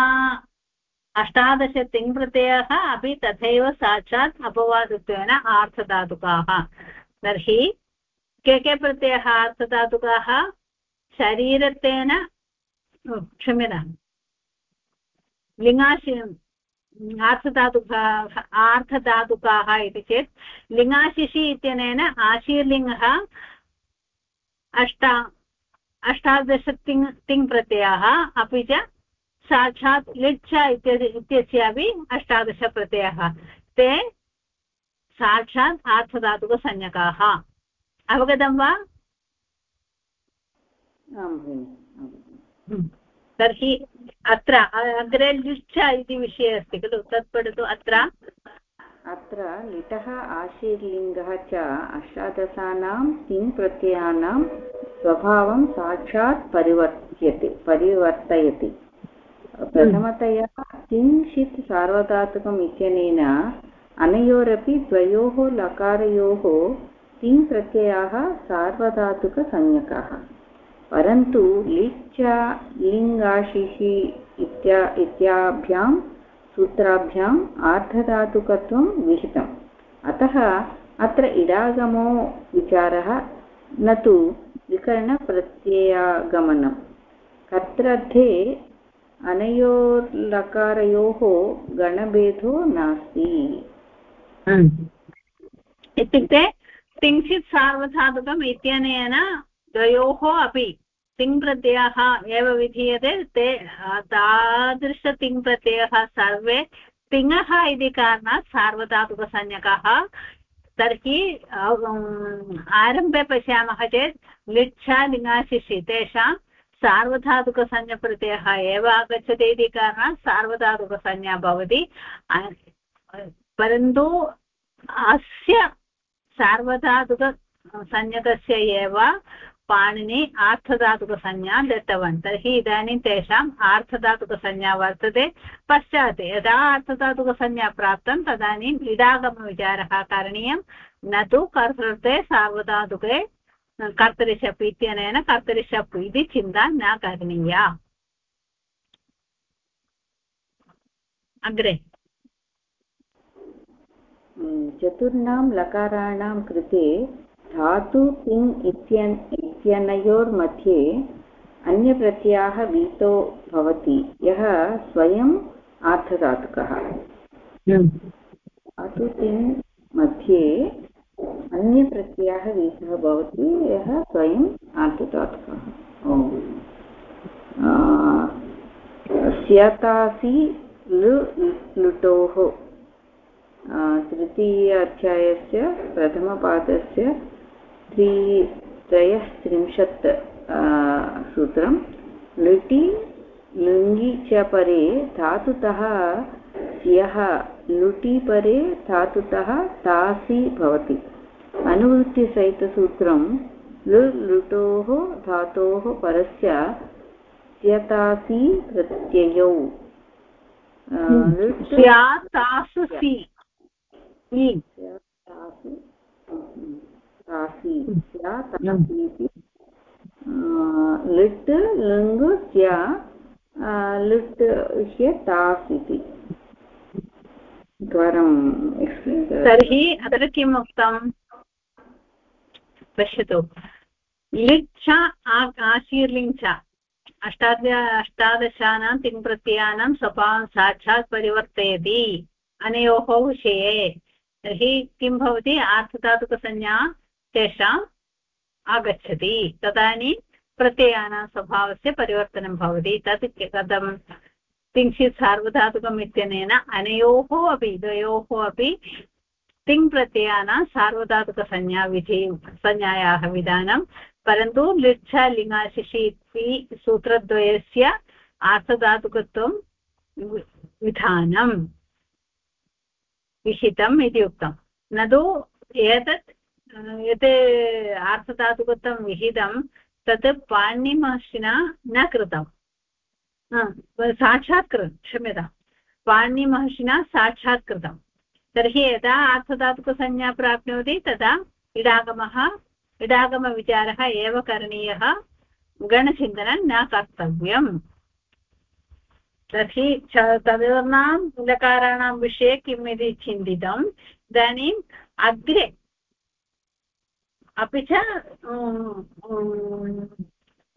अष्टादश तिङ्प्रत्ययः अपि तथैव साक्षात् अपवादत्वेन आर्थधातुकाः। तर्हि के के प्रत्ययः अर्थधातुकाः शरीरत्वेन क्षम्यतां। लिङ्गाशि आर्थधातुकाः आर्थधातुकाः इति चेत् लिङ्गाशिशि इत्यनेन आशीर्लिङ्गः अष्टा अष्टादश तिङ् तिङ् अपि च साक्षात् लिच्छ इत्यस्यापि अष्टादशप्रत्ययः। ते साक्षात् आर्थधातुकसंज्ञकाः। अवगतं वा? हम्म। तर्हि अत्र अग्रे लिच्छ इति विषये अस्ति खलु? तत् पठतु अत्र। अत्र लिटः आशीर्लिङ्गः च अष्टादशानां तिङ् प्रत्ययानां स्वभावं साक्षात् परिवर्त्यते परिवर्तयति। प्रथमतया किञ्चित् सार्वधातुकम् इत्यनेन अनयोरपि द्वयोः लकारयोः तिङ् प्रत्ययाः सार्वधातुकसंज्ञकाः। परन्तु लिच् लिङ्गाशिषि इत्या, इत्याभ्यां सूत्राभ्याम् आर्धधातुकत्वं विहितम्। अतः अत्र इडागमो विचारः न तु विकरणप्रत्ययागमनं कर्त्रर्थे अनयोर्लकारयोः गणभेदो नास्ति। इत्युक्ते किञ्चित् सार्वधातुकम् इत्यनेन द्वयोः अपि तिङ्प्रत्ययः एव विधीयते ते तादृशतिङ्प्रत्ययः सर्वे तिङः इति कारणात् सार्वधातुकसंज्ञकः। तर्हि आरम्भे पश्यामः चेत् लिच्छा लिङ्गाशिषि तेषां सार्वधातुकसंज्ञप्रत्ययः एव आगच्छति इति कारणात् सार्वधातुकसंज्ञा भवति। परन्तु अस्य सार्वधातुकसंज्ञकस्य एव पाणिनि आर्थधातुकसंज्ञा दत्तवान्। तर्हि इदानीं तेषाम् आर्थधातुकसंज्ञा वर्तते। पश्चात् यदा आर्थधातुकसंज्ञा प्राप्तं, तदानीम् इडागमविचारः करणीयं। न तु कर्तृते सार्वधातुके कर्तरिशप् इत्यनेन कर्तरिशप् इति चिन्ता न करणीया। अग्रे। चतुर्णां लकाराणां कृते धातु तिङ् इत्यन् इत्यनयोर्मध्ये अन्यप्रत्ययः वीतो भवति। यः स्वयम् आर्थधातुकः धातु तिङ् मध्ये अन्यप्रत्ययः वीतः भवति यः स्वयम् आर्थधातुकः स्यतासि लु लुटोः। तृतीय अध्यायस्य प्रथमपादस्य त्रि त्रयस्त्रिंशत् सूत्रं लुटि लुङि च परे धातुतः स्यः लुटि परे धातुतः तासि भवति। अनुवृत्तिसहितसूत्रं लु लुटोः धातोः परस्य स्यतासि प्रत्ययौ। लिट् लृङ् स्या लिट् विषये तास् इति द्वारं तर्हि अत्र किम् उक्तम् पश्यतु। लिट् च आशीर्लिङ् अष्टाद अष्टादशानां तिङ्प्रत्ययानां स्वभावं साक्षात् परिवर्तयति अनयोः विषये। तर्हि किं भवति? आर्थधातुकसंज्ञा तेषाम् आगच्छति। तदानीं प्रत्ययानां स्वभावस्य परिवर्तनं भवति। तत् कथं किञ्चित् सार्वधातुकम् इत्यनेन अनयोः अपि द्वयोः अपि तिङ् प्रत्ययानां सार्वधातुकसंज्ञा विधि संज्ञायाः विधानं। परन्तु लिच्छ, लिङ्गाशिषि इति सूत्रद्वयस्य आर्थधातुकत्वं विधानं विहितम् इति उक्तं। न तु एतत्, यत् आर्थधातुकत्वं विहितं, तत् पाणिनिमहर्षिणा न कृतं साक्षात् कृतं, क्षम्यतां. पाणिनिमहर्षिणा साक्षात् कृतं तर्हि यदा आर्थधातुकसंज्ञा प्राप्नोति, तदा इडागमः, इडागमविचारः एव करणीयः. गणचिन्तनं न कर्तव्यम्. तर्हि तदूर्णां लकाराणां विषये किम् इति चिन्तितम् इदानीम् अग्रे अपि च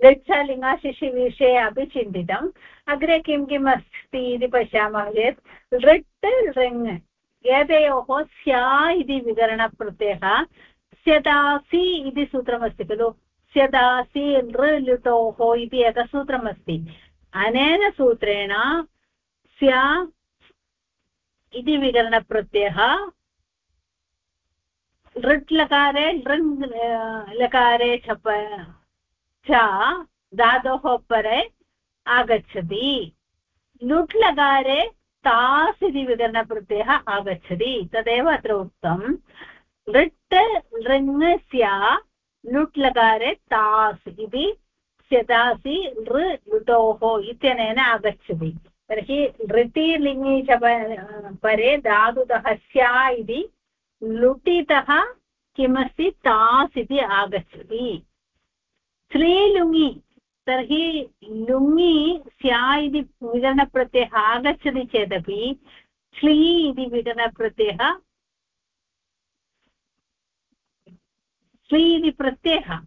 लृच्छलिङ्गाशिशिविषये अपि चिन्तितम् अग्रे किं किम् अस्ति इति पश्यामः चेत् लृट् लृङ् एतयोः स्या इति विकरणप्रत्ययः, स्यदासि इति सूत्रमस्ति खलु। स्यदासि लृ लुटोः इति एकं सूत्रमस्ति। अनेन सूत्रेण स्या इति विकरणप्रत्ययः लृट् लकारे लृङ् लकारे छप च धातोः परे आगच्छति। लुट् लकारे तास् इति विकरणप्रत्ययः आगच्छति। तदेव अत्र उक्तं। लृट् लृङ् लुट् लकारे तास् इति स्यतासि लृ लुटोः इत्यनेन आगच्छति। तर्हि लृटि लिङि च परे धातुतः स्या इति लुटितः किमस्ति तास् इति आगच्छति। श्रीलुङि तर्हि लुङि स्या इति विकरणप्रत्ययः आगच्छति चेदपि श्ली इति विकरणप्रत्ययः श्ली इति प्रत्ययः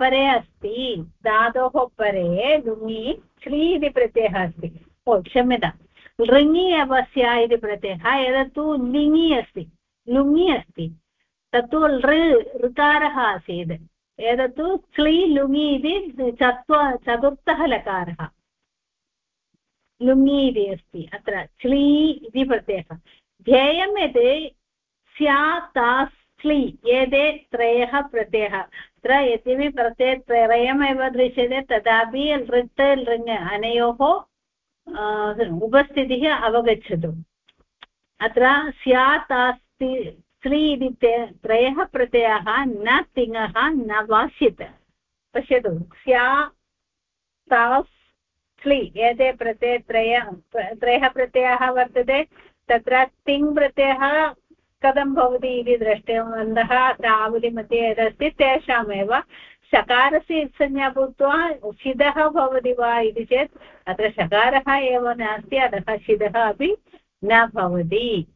परे अस्ति धातोः परे लुङि श्ली इति प्रत्ययः अस्ति ओ क्षम्यता लृङि एव स्या इति प्रत्ययः एतत्तु लिङि अस्ति लुङि अस्ति तत्तु लृ ऋकारः आसीत् एतत्तु क्लि लुङि इति चत्व चतुर्थः लकारः लुङि इति अस्ति, अत्र क्लि इति प्रत्ययः। ध्येयं यत् स्यातास् क्लि एते त्रयः प्रत्ययः। अत्र यद्यपि प्रत्ययत्रयमेव दृश्यते तथापि लृट् लृङ् अनयोः उपस्थितिः अवगच्छतु। अत्र स्यातास्ति स्त्री इति त्रयः प्रत्ययाः न तिङः न वास्यत्। पश्यतु स्या तास् स्लि एते प्रत्ययत्रय त्रयः प्रत्ययाः वर्तते, तत्र तिङ् प्रत्ययः कथं भवति इति द्रष्टवन्तः आवलिमध्ये यदस्ति, तेषामेव शकारस्य संज्ञा भूत्वा शिदः भवति वा इति चेत्, अत्र शकारः एव नास्ति, अतः शिदः अपि न भवति।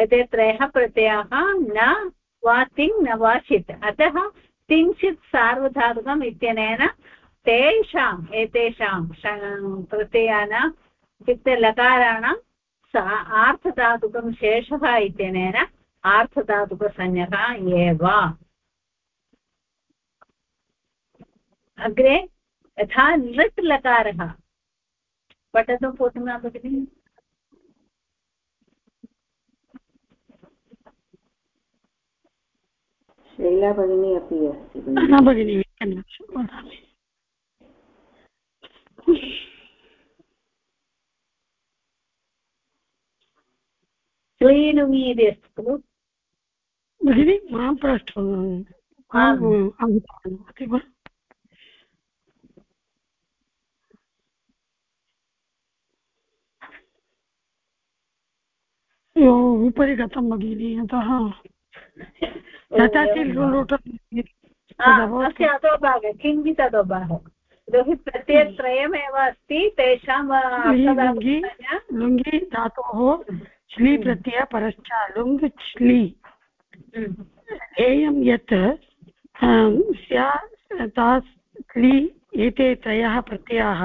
एते त्रयः प्रत्ययाः न वा तिङ् न वा चित् अतः तिङ्क्षित् सार्वधातुकम् इत्यनेन तेषाम् एतेषां प्रत्ययानाम् इत्युक्ते लकाराणां सा आर्थधातुकं शेषः इत्यनेन आर्थधातुकसंज्ञः एव। अग्रे यथा लृट् लकारः पठतु पूर्णिमा भगिनी। शैला भगिनी अपि अस्ति न भगिनि वदामि इति अस्ति खलु भगिनि माँ पृष्टवान् वा उपरि गतं भगिनि अतः अस्य अधोभागे किञ्चित् अधोभागे यतोहि प्रत्ययत्रयमेव अस्ति. तेषां लुङ्गि धातोः श्ली प्रत्यय परश्च लुङ् श्ली ध्येयं यत् स्या तास् क्ली एते त्रयः प्रत्ययाः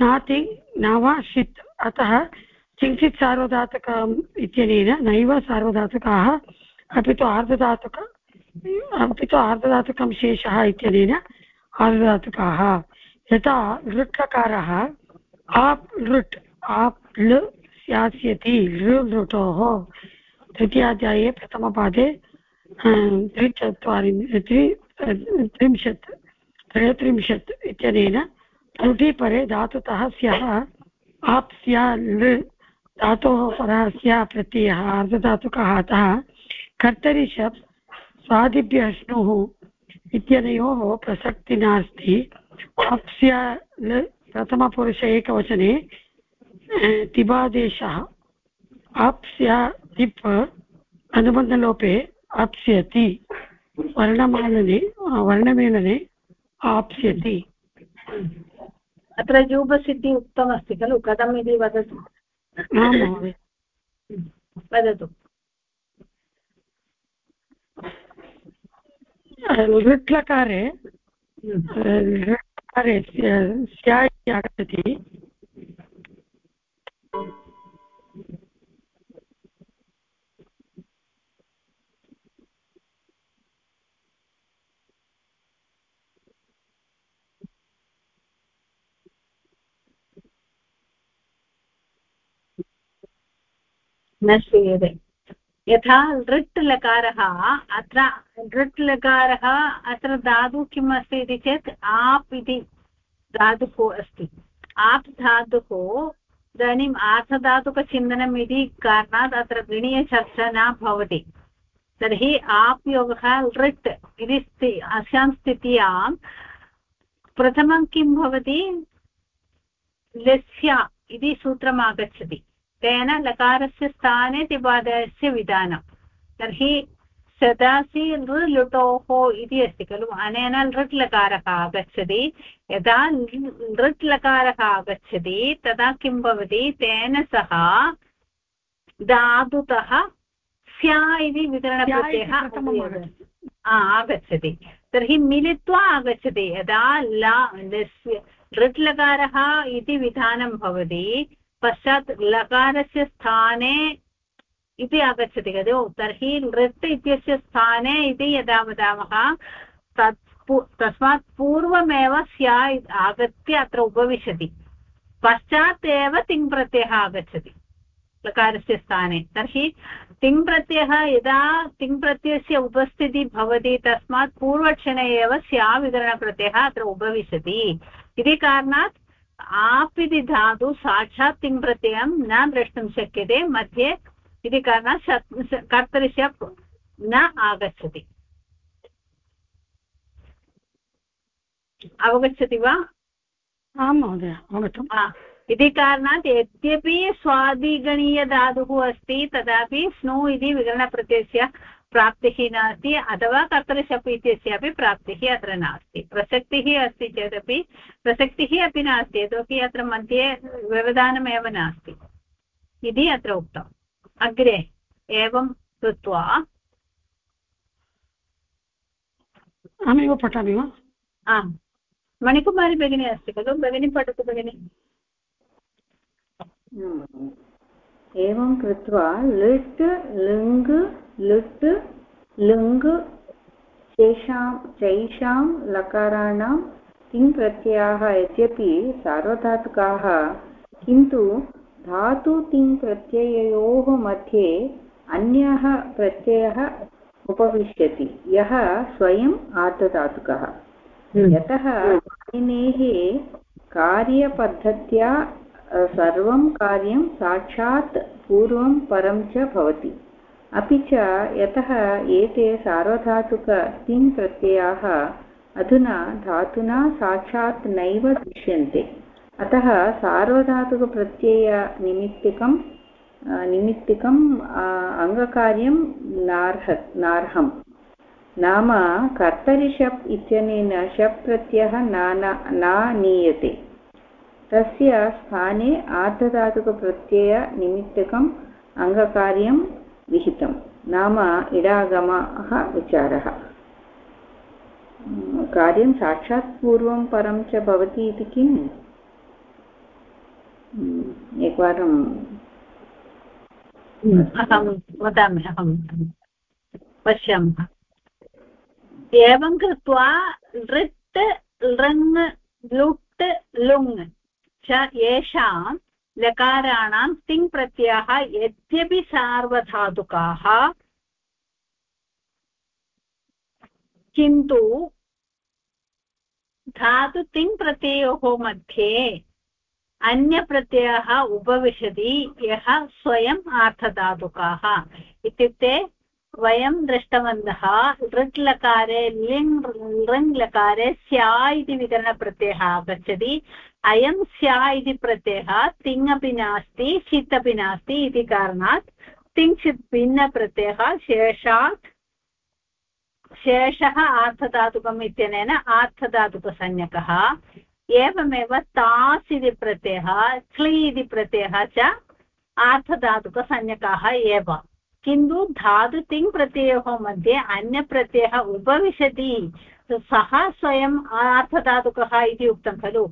नाति न वा षित्. अतः किञ्चित् सार्वधातुकम् इत्यनेन नैव सार्वधातुकाः अपि तु आर्धधातुक अपि तु आर्धधातुकं शेषः इत्यनेन आर्धधातुकाः यथा लृट्लकारः, आप् लृट्, आप् लृ स्यास्यति लृ लृटोः। तृतीयाध्याये प्रथमपादे त्रिचत्वारि त्रि त्रिंशत्, त्रयत्रिंशत् इत्यनेन त्रुटि परे धातुतः स्यः। आप् स्या लृ, धातोः परः स्या प्रत्ययः अर्धधातुकः अतः कर्तरि शप् स्वादिभ्यः स्नुः इत्यनयोः प्रसक्ति नास्ति। अप्स्य प्रथमपुरुष एकवचने तिबादेशः। अप्स्य तिप् अनुबन्धलोपे अप्स्यति वर्णमालने वर्णमेलने आप्स्यति। अत्र जूबसिद्धि उक्तमस्ति खलु? कथम् इति वदतु। आं महोदय। वदतु। लृट्लकारे स्या इति आगच्छति। न श्रूयते। यथा लृट् लकारः अत्र लृट् लकारः अत्र धातुः किम् अस्ति इति चेत् आप् इति धातुः अस्ति। आप् धातुः इदानीम् आर्थधातुकचिन्तनम् इति कारणात् अत्र गणीयचर्चा न भवति। तर्हि आप्योगः लृट् इति स्थि अस्यां स्थित्यां प्रथमं किं भवति? लस्य इति सूत्रम् आगच्छति। तेन लकारस्य स्थाने तिपादयस्य विधानं। तर्हि सदासि लृटोः इति अस्ति खलु। अनेन लृट् लकारः आगच्छति। यदा लृट् लकारः आगच्छति तदा किं भवति? तेन सह धातुतः स्या इति वितरणप्रत्ययः आगच्छति। तर्हि मिलित्वा आगच्छति। यदा ला लृट् लकारः इति विधानं भवति पश्चात् लकारस्य स्थाने इति आगच्छति खलु। तर्हि लृट् इत्यस्य स्थाने इति यदा वदामः, तत् तस्मात् पूर्वमेव स्या आगत्य अत्र उपविशति। पश्चात् एव तिङ्प्रत्ययः आगच्छति लकारस्य स्थाने। तर्हि तिङ्प्रत्ययः यदा तिङ्प्रत्ययस्य उपस्थितिः भवति, तस्मात् पूर्वक्षणे एव स्या विकरणप्रत्ययः अत्र उपविशति। इति कारणात् आप् इति धातु साक्षात् तिङ् प्रत्ययं न द्रष्टुं शक्यते. मध्ये इति कारणात् कर्तरिशप् न आगच्छति. अवगच्छति वा? आं महोदय अवगतम् इति कारणात् यद्यपि स्वादिगणीयधातुः अस्ति तदापि स्नु इति विकरणप्रत्ययस्य प्राप्तिः नास्ति अथवा कर्तृशप् इत्यस्यापि प्राप्तिः अत्र नास्ति। प्रसक्तिः अस्ति चेदपि प्रसक्तिः अपि नास्ति यतोहि अत्र मध्ये व्यवधानमेव नास्ति। इति अत्र उक्तम्। अग्रे एवं कृत्वा अहमेव पठामि वा? आम्। मणिकुमारी भगिनी अस्ति खलु? भगिनी पठतु भगिनी। एवं कृत्वा लिट् लृङ् लुट् लुङ् तेषां चैषां लकाराणां तिङ्प्रत्ययाः यद्यपि सार्वधातुकाः किन्तु धातु तिङ्प्रत्यययोः मध्ये अन्यः प्रत्ययः उपविश्यति यः स्वयम् आर्धधातुकः हम्म। यतः पाणिनेः कार्यपद्धत्या सर्वं कार्यं साक्षात् पूर्वं परं च भवति। अपि च यतः एते सार्वधातुक तिङ् प्रत्ययाः अधुना धातुना साक्षात् नैव दृश्यन्ते। अतः सार्वधातुकप्रत्ययनिमित्तिकं निमित्तिकम् अङ्गकार्यं नार्ह, नार्हम्। नाम कर्तरि शप् इत्यनेन शप् प्रत्ययः न नीयते तस्य स्थाने आर्धधातुकप्रत्ययनिमित्तकम् अङ्गकार्यं विहितं नाम इडागमः विचारः। कार्यं साक्षात् पूर्वं परं च भवति इति किम्? एकवारं। अहं वदामि, अहं पश्यामः। एवं कृत्वा लृट्, लृङ्, लुट्, लुङ्। च येषां लकाराणां तिङ् प्रत्ययः यद्यपि सार्वधातुकाः, किन्तु धातु तिङ् प्रत्ययोः मध्ये अन्यप्रत्ययः उपविशति, यः स्वयम् आर्थधातुकाः। इत्युक्ते वयं दृष्टवन्तः लृट् लकारे लिङ् लृङ् लकारे स्या इति विकरणप्रत्ययः आगच्छति। अयं स्या इति प्रत्ययः तिङ् अपि नास्ति चित् अपि नास्ति इति कारणात् तिङ्चित् भिन्नप्रत्ययः शेषात् शेषः आर्थधातुकम् इत्यनेन आर्थधातुकसंज्ञकः। एवमेव तास् इति प्रत्ययः, क्लि इति प्रत्ययः च आर्थधातुकसंज्ञकाः एव। किन्तु धातु तिङ् प्रत्ययोः मध्ये अन्यप्रत्ययः उपविशति। सः स्वयम् अर्थधातुकः इति उक्तं खलु।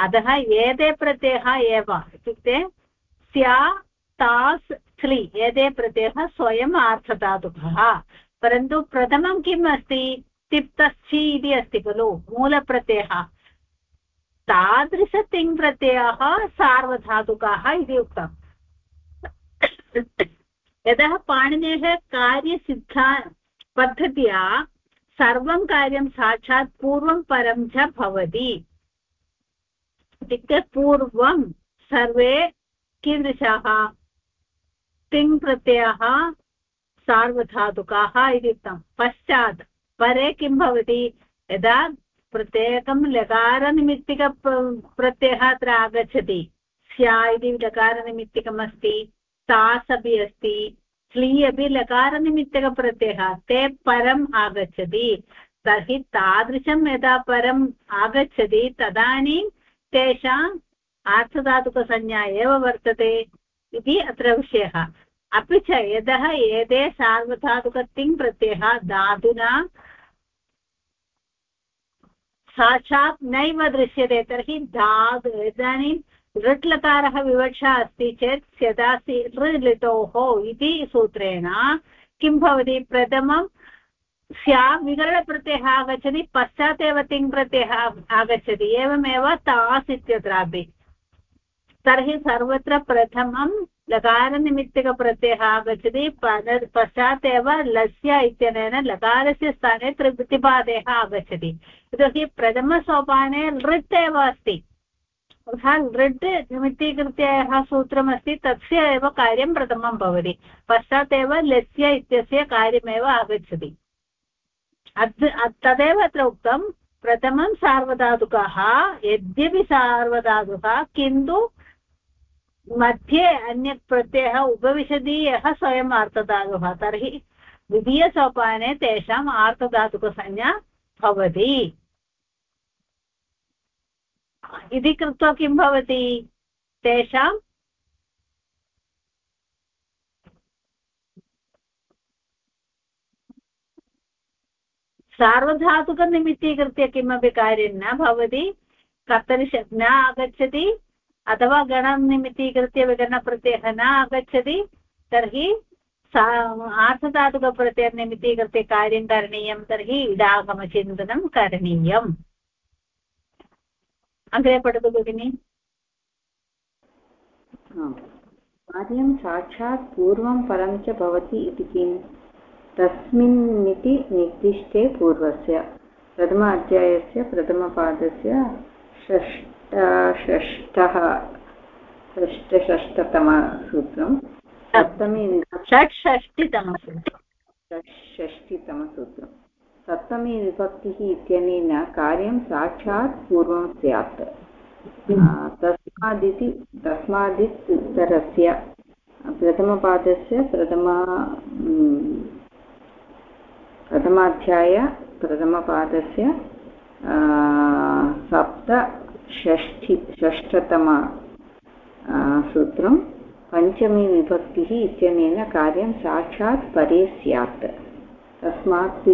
अतः एते प्रत्ययः एव। इत्युक्ते स्या, तास्, स्लि एते प्रत्ययः स्वयम् अर्थधातुकः परन्तु प्रथमं किम् अस्ति? तिप्तस्थि इति अस्ति खलु, मूलप्रत्ययः। तादृशतिङ् प्रत्ययः सार्वधातुकाः इति उक्तम्। यतः पाणिनेः कार्यसिद्धा पद्धत्या सर्वं कार्यं साक्षात् पूर्वं परं च भवति। इत्युक्ते पूर्वं सर्वे कीदृशाः? तिङ् प्रत्ययः सार्वधातुकाः इति उक्तं। पश्चात् परे किं भवति? यदा प्रत्येकं लकारनिमित्तिक प्रत्ययः अत्र आगच्छति। स्या इति लकारनिमित्तिकम् अस्ति तास् अपि अस्ति, स्ली अपि लकारनिमित्तकप्रत्ययः, ते परम् आगच्छति। तर्हि तादृशं यदा परम् आगच्छति, तदानीं तेषाम् आर्थधातुकसंज्ञा एव वर्तते इति अत्र विषयः। अपि च यतः एते सार्वधातुकतिङ् प्रत्ययः धातुना साक्षात् नैव दृश्यते, तर्हि धातु इदानीं लृट् लकारः विवक्षा अस्ति चेत् स्यदासि लृलिटोः इति सूत्रेण किं भवति? प्रथमं स्या विकरणप्रत्ययः आगच्छति पश्चात् एव तिङ् प्रत्ययः आगच्छति, एवमेव तास् इत्यत्रापि। तर्हि सर्वत्र प्रथमं लकारनिमित्तिकप्रत्ययः आगच्छति पश्चात् एव लस्य इत्यनेन लकारस्य स्थाने त्रितिपादयः आगच्छति। यतोहि प्रथमसोपाने लृट् एव अस्ति। तथा लृड् निमित्तीकृत्य यः सूत्रमस्ति, तस्य एव कार्यं प्रथमं भवति। पश्चात् एव लस्य इत्यस्य कार्यमेव आगच्छति। तदेव अत्र उक्तं, प्रथमं सार्वधातुकः, यद्यपि सार्वधातुकः, किन्तु मध्ये अन्यत् प्रत्ययः उपविशति यः स्वयम् आर्तधातुः तर्हि द्वितीयसोपाने तेषाम् आर्तधातुकसंज्ञा भवति। इति कृत्वा किं भवति? तेषां सार्वधातुकनिमित्तीकृत्य किमपि कार्यं न भवति कर्तरिश न आगच्छति, अथवा गणं विगणप्रत्ययः न आगच्छति, तर्हि सा आर्थधातुकप्रत्ययनिमित्तीकृत्य कार्यं करणीयं, तर्हि इडागमचिन्तनं करणीयम्। अग्रे पठतु भगिनि। कार्यं साक्षात् पूर्वं परं च भवति इति किं तस्मिन्निति निर्दिष्टे पूर्वस्य प्रथम अध्यायस्य प्रथमपादस्य षष्ट षष्ठः षष्टषष्टतमसूत्रं सप्तमी षट्षष्टितमसूत्रं षष्टितमसूत्रम् सप्तमी विभक्तिः इत्यनेन कार्यं साक्षात् पूर्वं स्यात्। तस्मादिति तस्मादित् उत्तरस्य प्रथमपादस्य प्रथमा प्रथमाध्याय, प्रथमपादस्य सप्तषष्ठि षष्ठतम सूत्रं, पञ्चमी विभक्तिः इत्यनेन कार्यं साक्षात् परे स्यात्। तस्मात्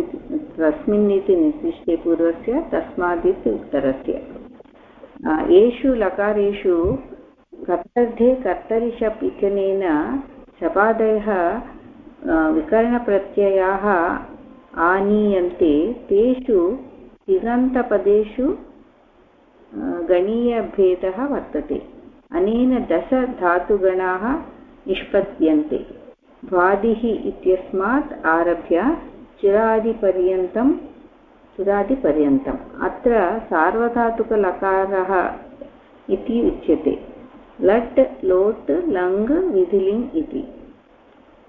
तस्मिन् निर्दिष्टे पूर्वस्य, तस्मादित् उत्तरस्य। येषु लकारेषु कर्तर्धे कर्तरिशप् इत्यनेन शपादयः विकरणप्रत्ययाः आनीयन्ते तेषु तिङन्तपदेषु गणीयभेदः वर्तते अनेन दशधातुगणाः निष्पद्यन्ते भ्वादिः इत्यस्मात् आरभ्य चिरादिपर्यन्तं चिरादिपर्यन्तम् अत्र सार्वधातुकलकारः इति उच्यते लट् लोट् लङ् विधिलिङ् इति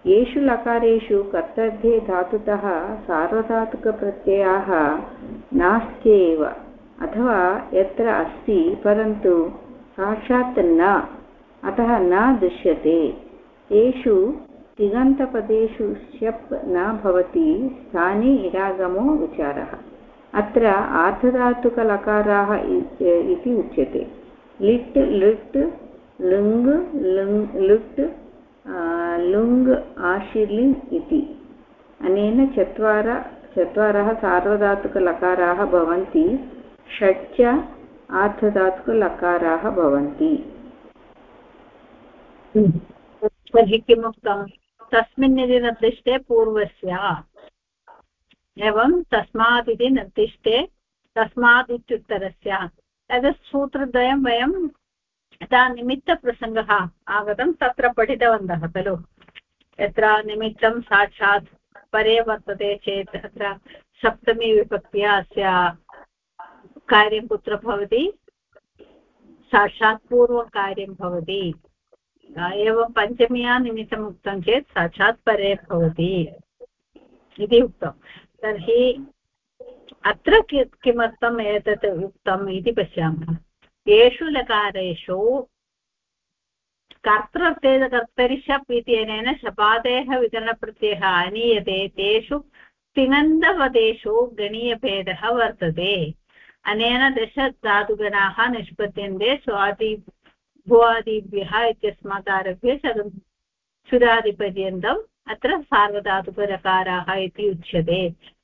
येषु लकारेषु कर्तर्थे धातुतः सार्वधातुकप्रत्ययाः नास्त्येव, अथवा यत्र अस्ति, परन्तु साक्षात् न, अतः न दृश्यते। तेषु तिङन्तपदेषु शप् न भवति, स्थाने इडागमो विचारः। अत्र आर्धधातुकलकाराः इति उच्यते। लिट्, लृट् लुङ्, लुट् लुङ् आशिर्लिङ् इति। अनेन चत्वार, चत्वारः सार्वधातुकलकाराः भवन्ति षट् च आर्धधातुकलकाराः भवन्ति। किमुक्तं? तस्मिन् इति निर्दिष्टे पूर्वस्य, एवं तस्मात् इति निर्दिष्टे तस्मात् इत्युत्तरस्य तद् सूत्रद्वयं वयं यदा निमित्तप्रसङ्गः आगतं तत्र पठितवन्तः खलु। यत्र निमित्तं साक्षात् परे वर्तते चेत् अत्र सप्तमी विभक्त्या अस्य कार्यं कुत्र भवति? साक्षात् पूर्वकार्यं भवति। एवं पञ्चम्या निमित्तम् उक्तं चेत् साक्षात् परे भवति इति उक्तं। तर्हि अत्र किमर्थम् एतत् उक्तम् इति पश्यामः। येषु लकारेषु कर्तृर्थे कर्तरि शप् इत्यनेन शपादेः विकरणप्रत्ययः आनीयते, तेषु तिङन्तपदेषु गणीयभेदः वर्तते। अनेन दश धातुगणाः निष्पद्यन्ते स्वादि भुवादिभ्यः इत्यस्मात् आरभ्य सुरादिपर्यन्तम् अत्र सार्वधातुकरकाराः इति उच्यते।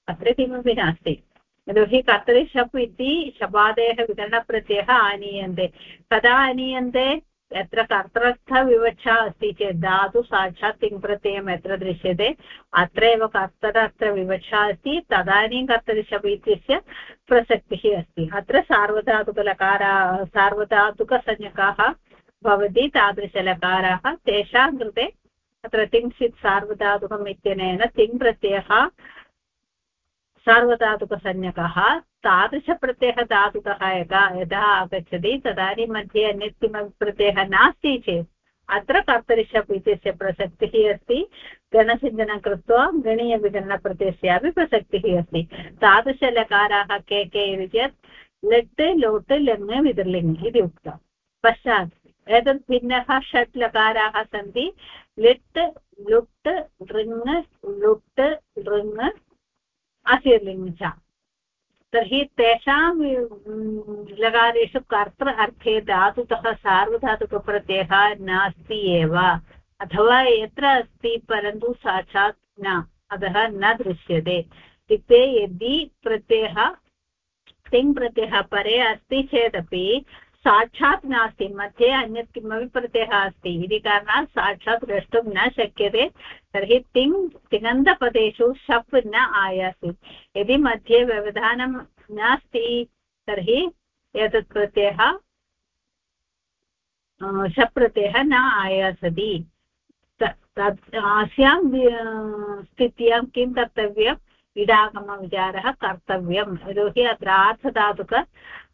अत्र किमपि नास्ति। यतोहि कर्तरि शप् इति शपादयः विकरणप्रत्ययः आनीयन्ते। कदा आनीयन्ते यत्र कर्तरस्थविवक्षा अस्ति चेत् धातु साक्षात् तिङ्प्रत्ययम् यत्र दृश्यते अत्र एव कर्तरर्थविवक्षा अस्ति, तदानीं कर्तरिशप् इत्यस्य प्रसक्तिः अस्ति। अत्र सार्वधातुकलकारा, सार्वधातुकसंज्ञकाः भवति, तादृशलकाराः। तेषां कृते अत्र तिङ्सित् सार्वधातुकम् इत्यनेन तिङ् प्रत्ययः सार्वधातुकसंज्ञकः तादृशप्रत्ययः धातुकः यदा यदा आगच्छति, तदानीं मध्ये अन्यत् किमपि प्रत्ययः नास्ति चेत्, अत्र कर्तरिशप् इत्यस्य प्रसक्तिः अस्ति, गणसिञ्चनं कृत्वा गणीयविगणनप्रत्ययस्यापि प्रसक्तिः अस्ति। तादृशलकाराः के के इति चेत्, लट्, लोट् लङ् विदर्लिङ् इति उक्तं। पश्चात् एतत् भिन्नः षट् लकाराः सन्ति, लिट्, लुट् लृङ् लुट् लृङ् आशीर्लिङ् च तर्हि तेषां लकारेषु अर्थे धातुतः सार्वधातुकप्रत्ययः नास्ति एव। अथवा यत्र अस्ति, परन्तु साक्षात् न, अतः न दृश्यते। इत्युक्ते यदि प्रत्ययः तिङ् प्रत्ययः परे अस्ति चेदपि साक्षात् नास्ति। मध्ये अन्यत् किमपि प्रत्ययः अस्ति। इति कारणात् साक्षात् द्रष्टुं न शक्यते। तर्हि तिङ्, तिङन्तपदेषु शप् न आयाति यदि मध्ये व्यवधानं नास्ति, तर्हि एतत् प्रत्ययः शप् प्रत्ययः न आयासति। अस्यां स्थित्यां किं कर्तव्यम्? इडागमविचारः कर्तव्यम्। यतोहि अत्र आर्थधातुक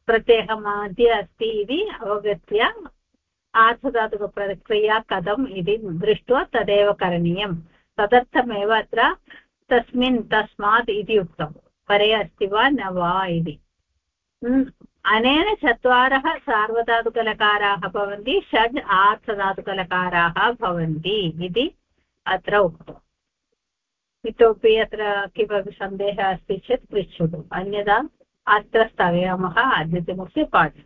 प्रत्ययः मध्ये अस्ति इति अवगत्य आर्थधातुकप्रक्रिया कथम् इति दृष्ट्वा तदेव करणीयं तदर्थमेव अत्र तस्मिन् तस्मात् इति उक्तं परे अस्ति वा न वा इति। अनेन चत्वारः सार्वधातुकलकाराः भवन्ति, षड् आर्थधातुकलकाराः भवन्ति इति अत्र उक्तम्। इतोपि अत्र किमपि सन्देहः अस्ति चेत् पृच्छतु। अन्यथा अत्र स्थगयामः अद्यतनस्य पाठे।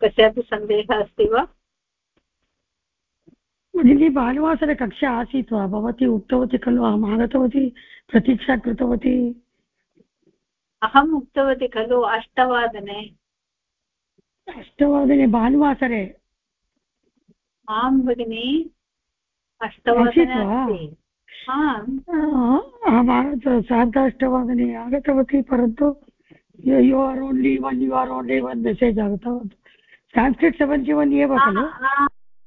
कस्यापि सन्देहः अस्ति वा? भगिनी भानुवासरे कक्षा आसीत् वा? भवती उक्तवती खलु? अहम् आगतवती प्रतीक्षा कृतवती। अहम् उक्तवती खलु अष्टवादने। अष्टवादने भानुवासरे आं भगिनि। अष्टवादने अहं सार्धाष्टवादने आगतवती परन्तु you are only one you are only one message आगतवन्तः सान्स्क्रिट् सेवेन्टि वन् एव खलु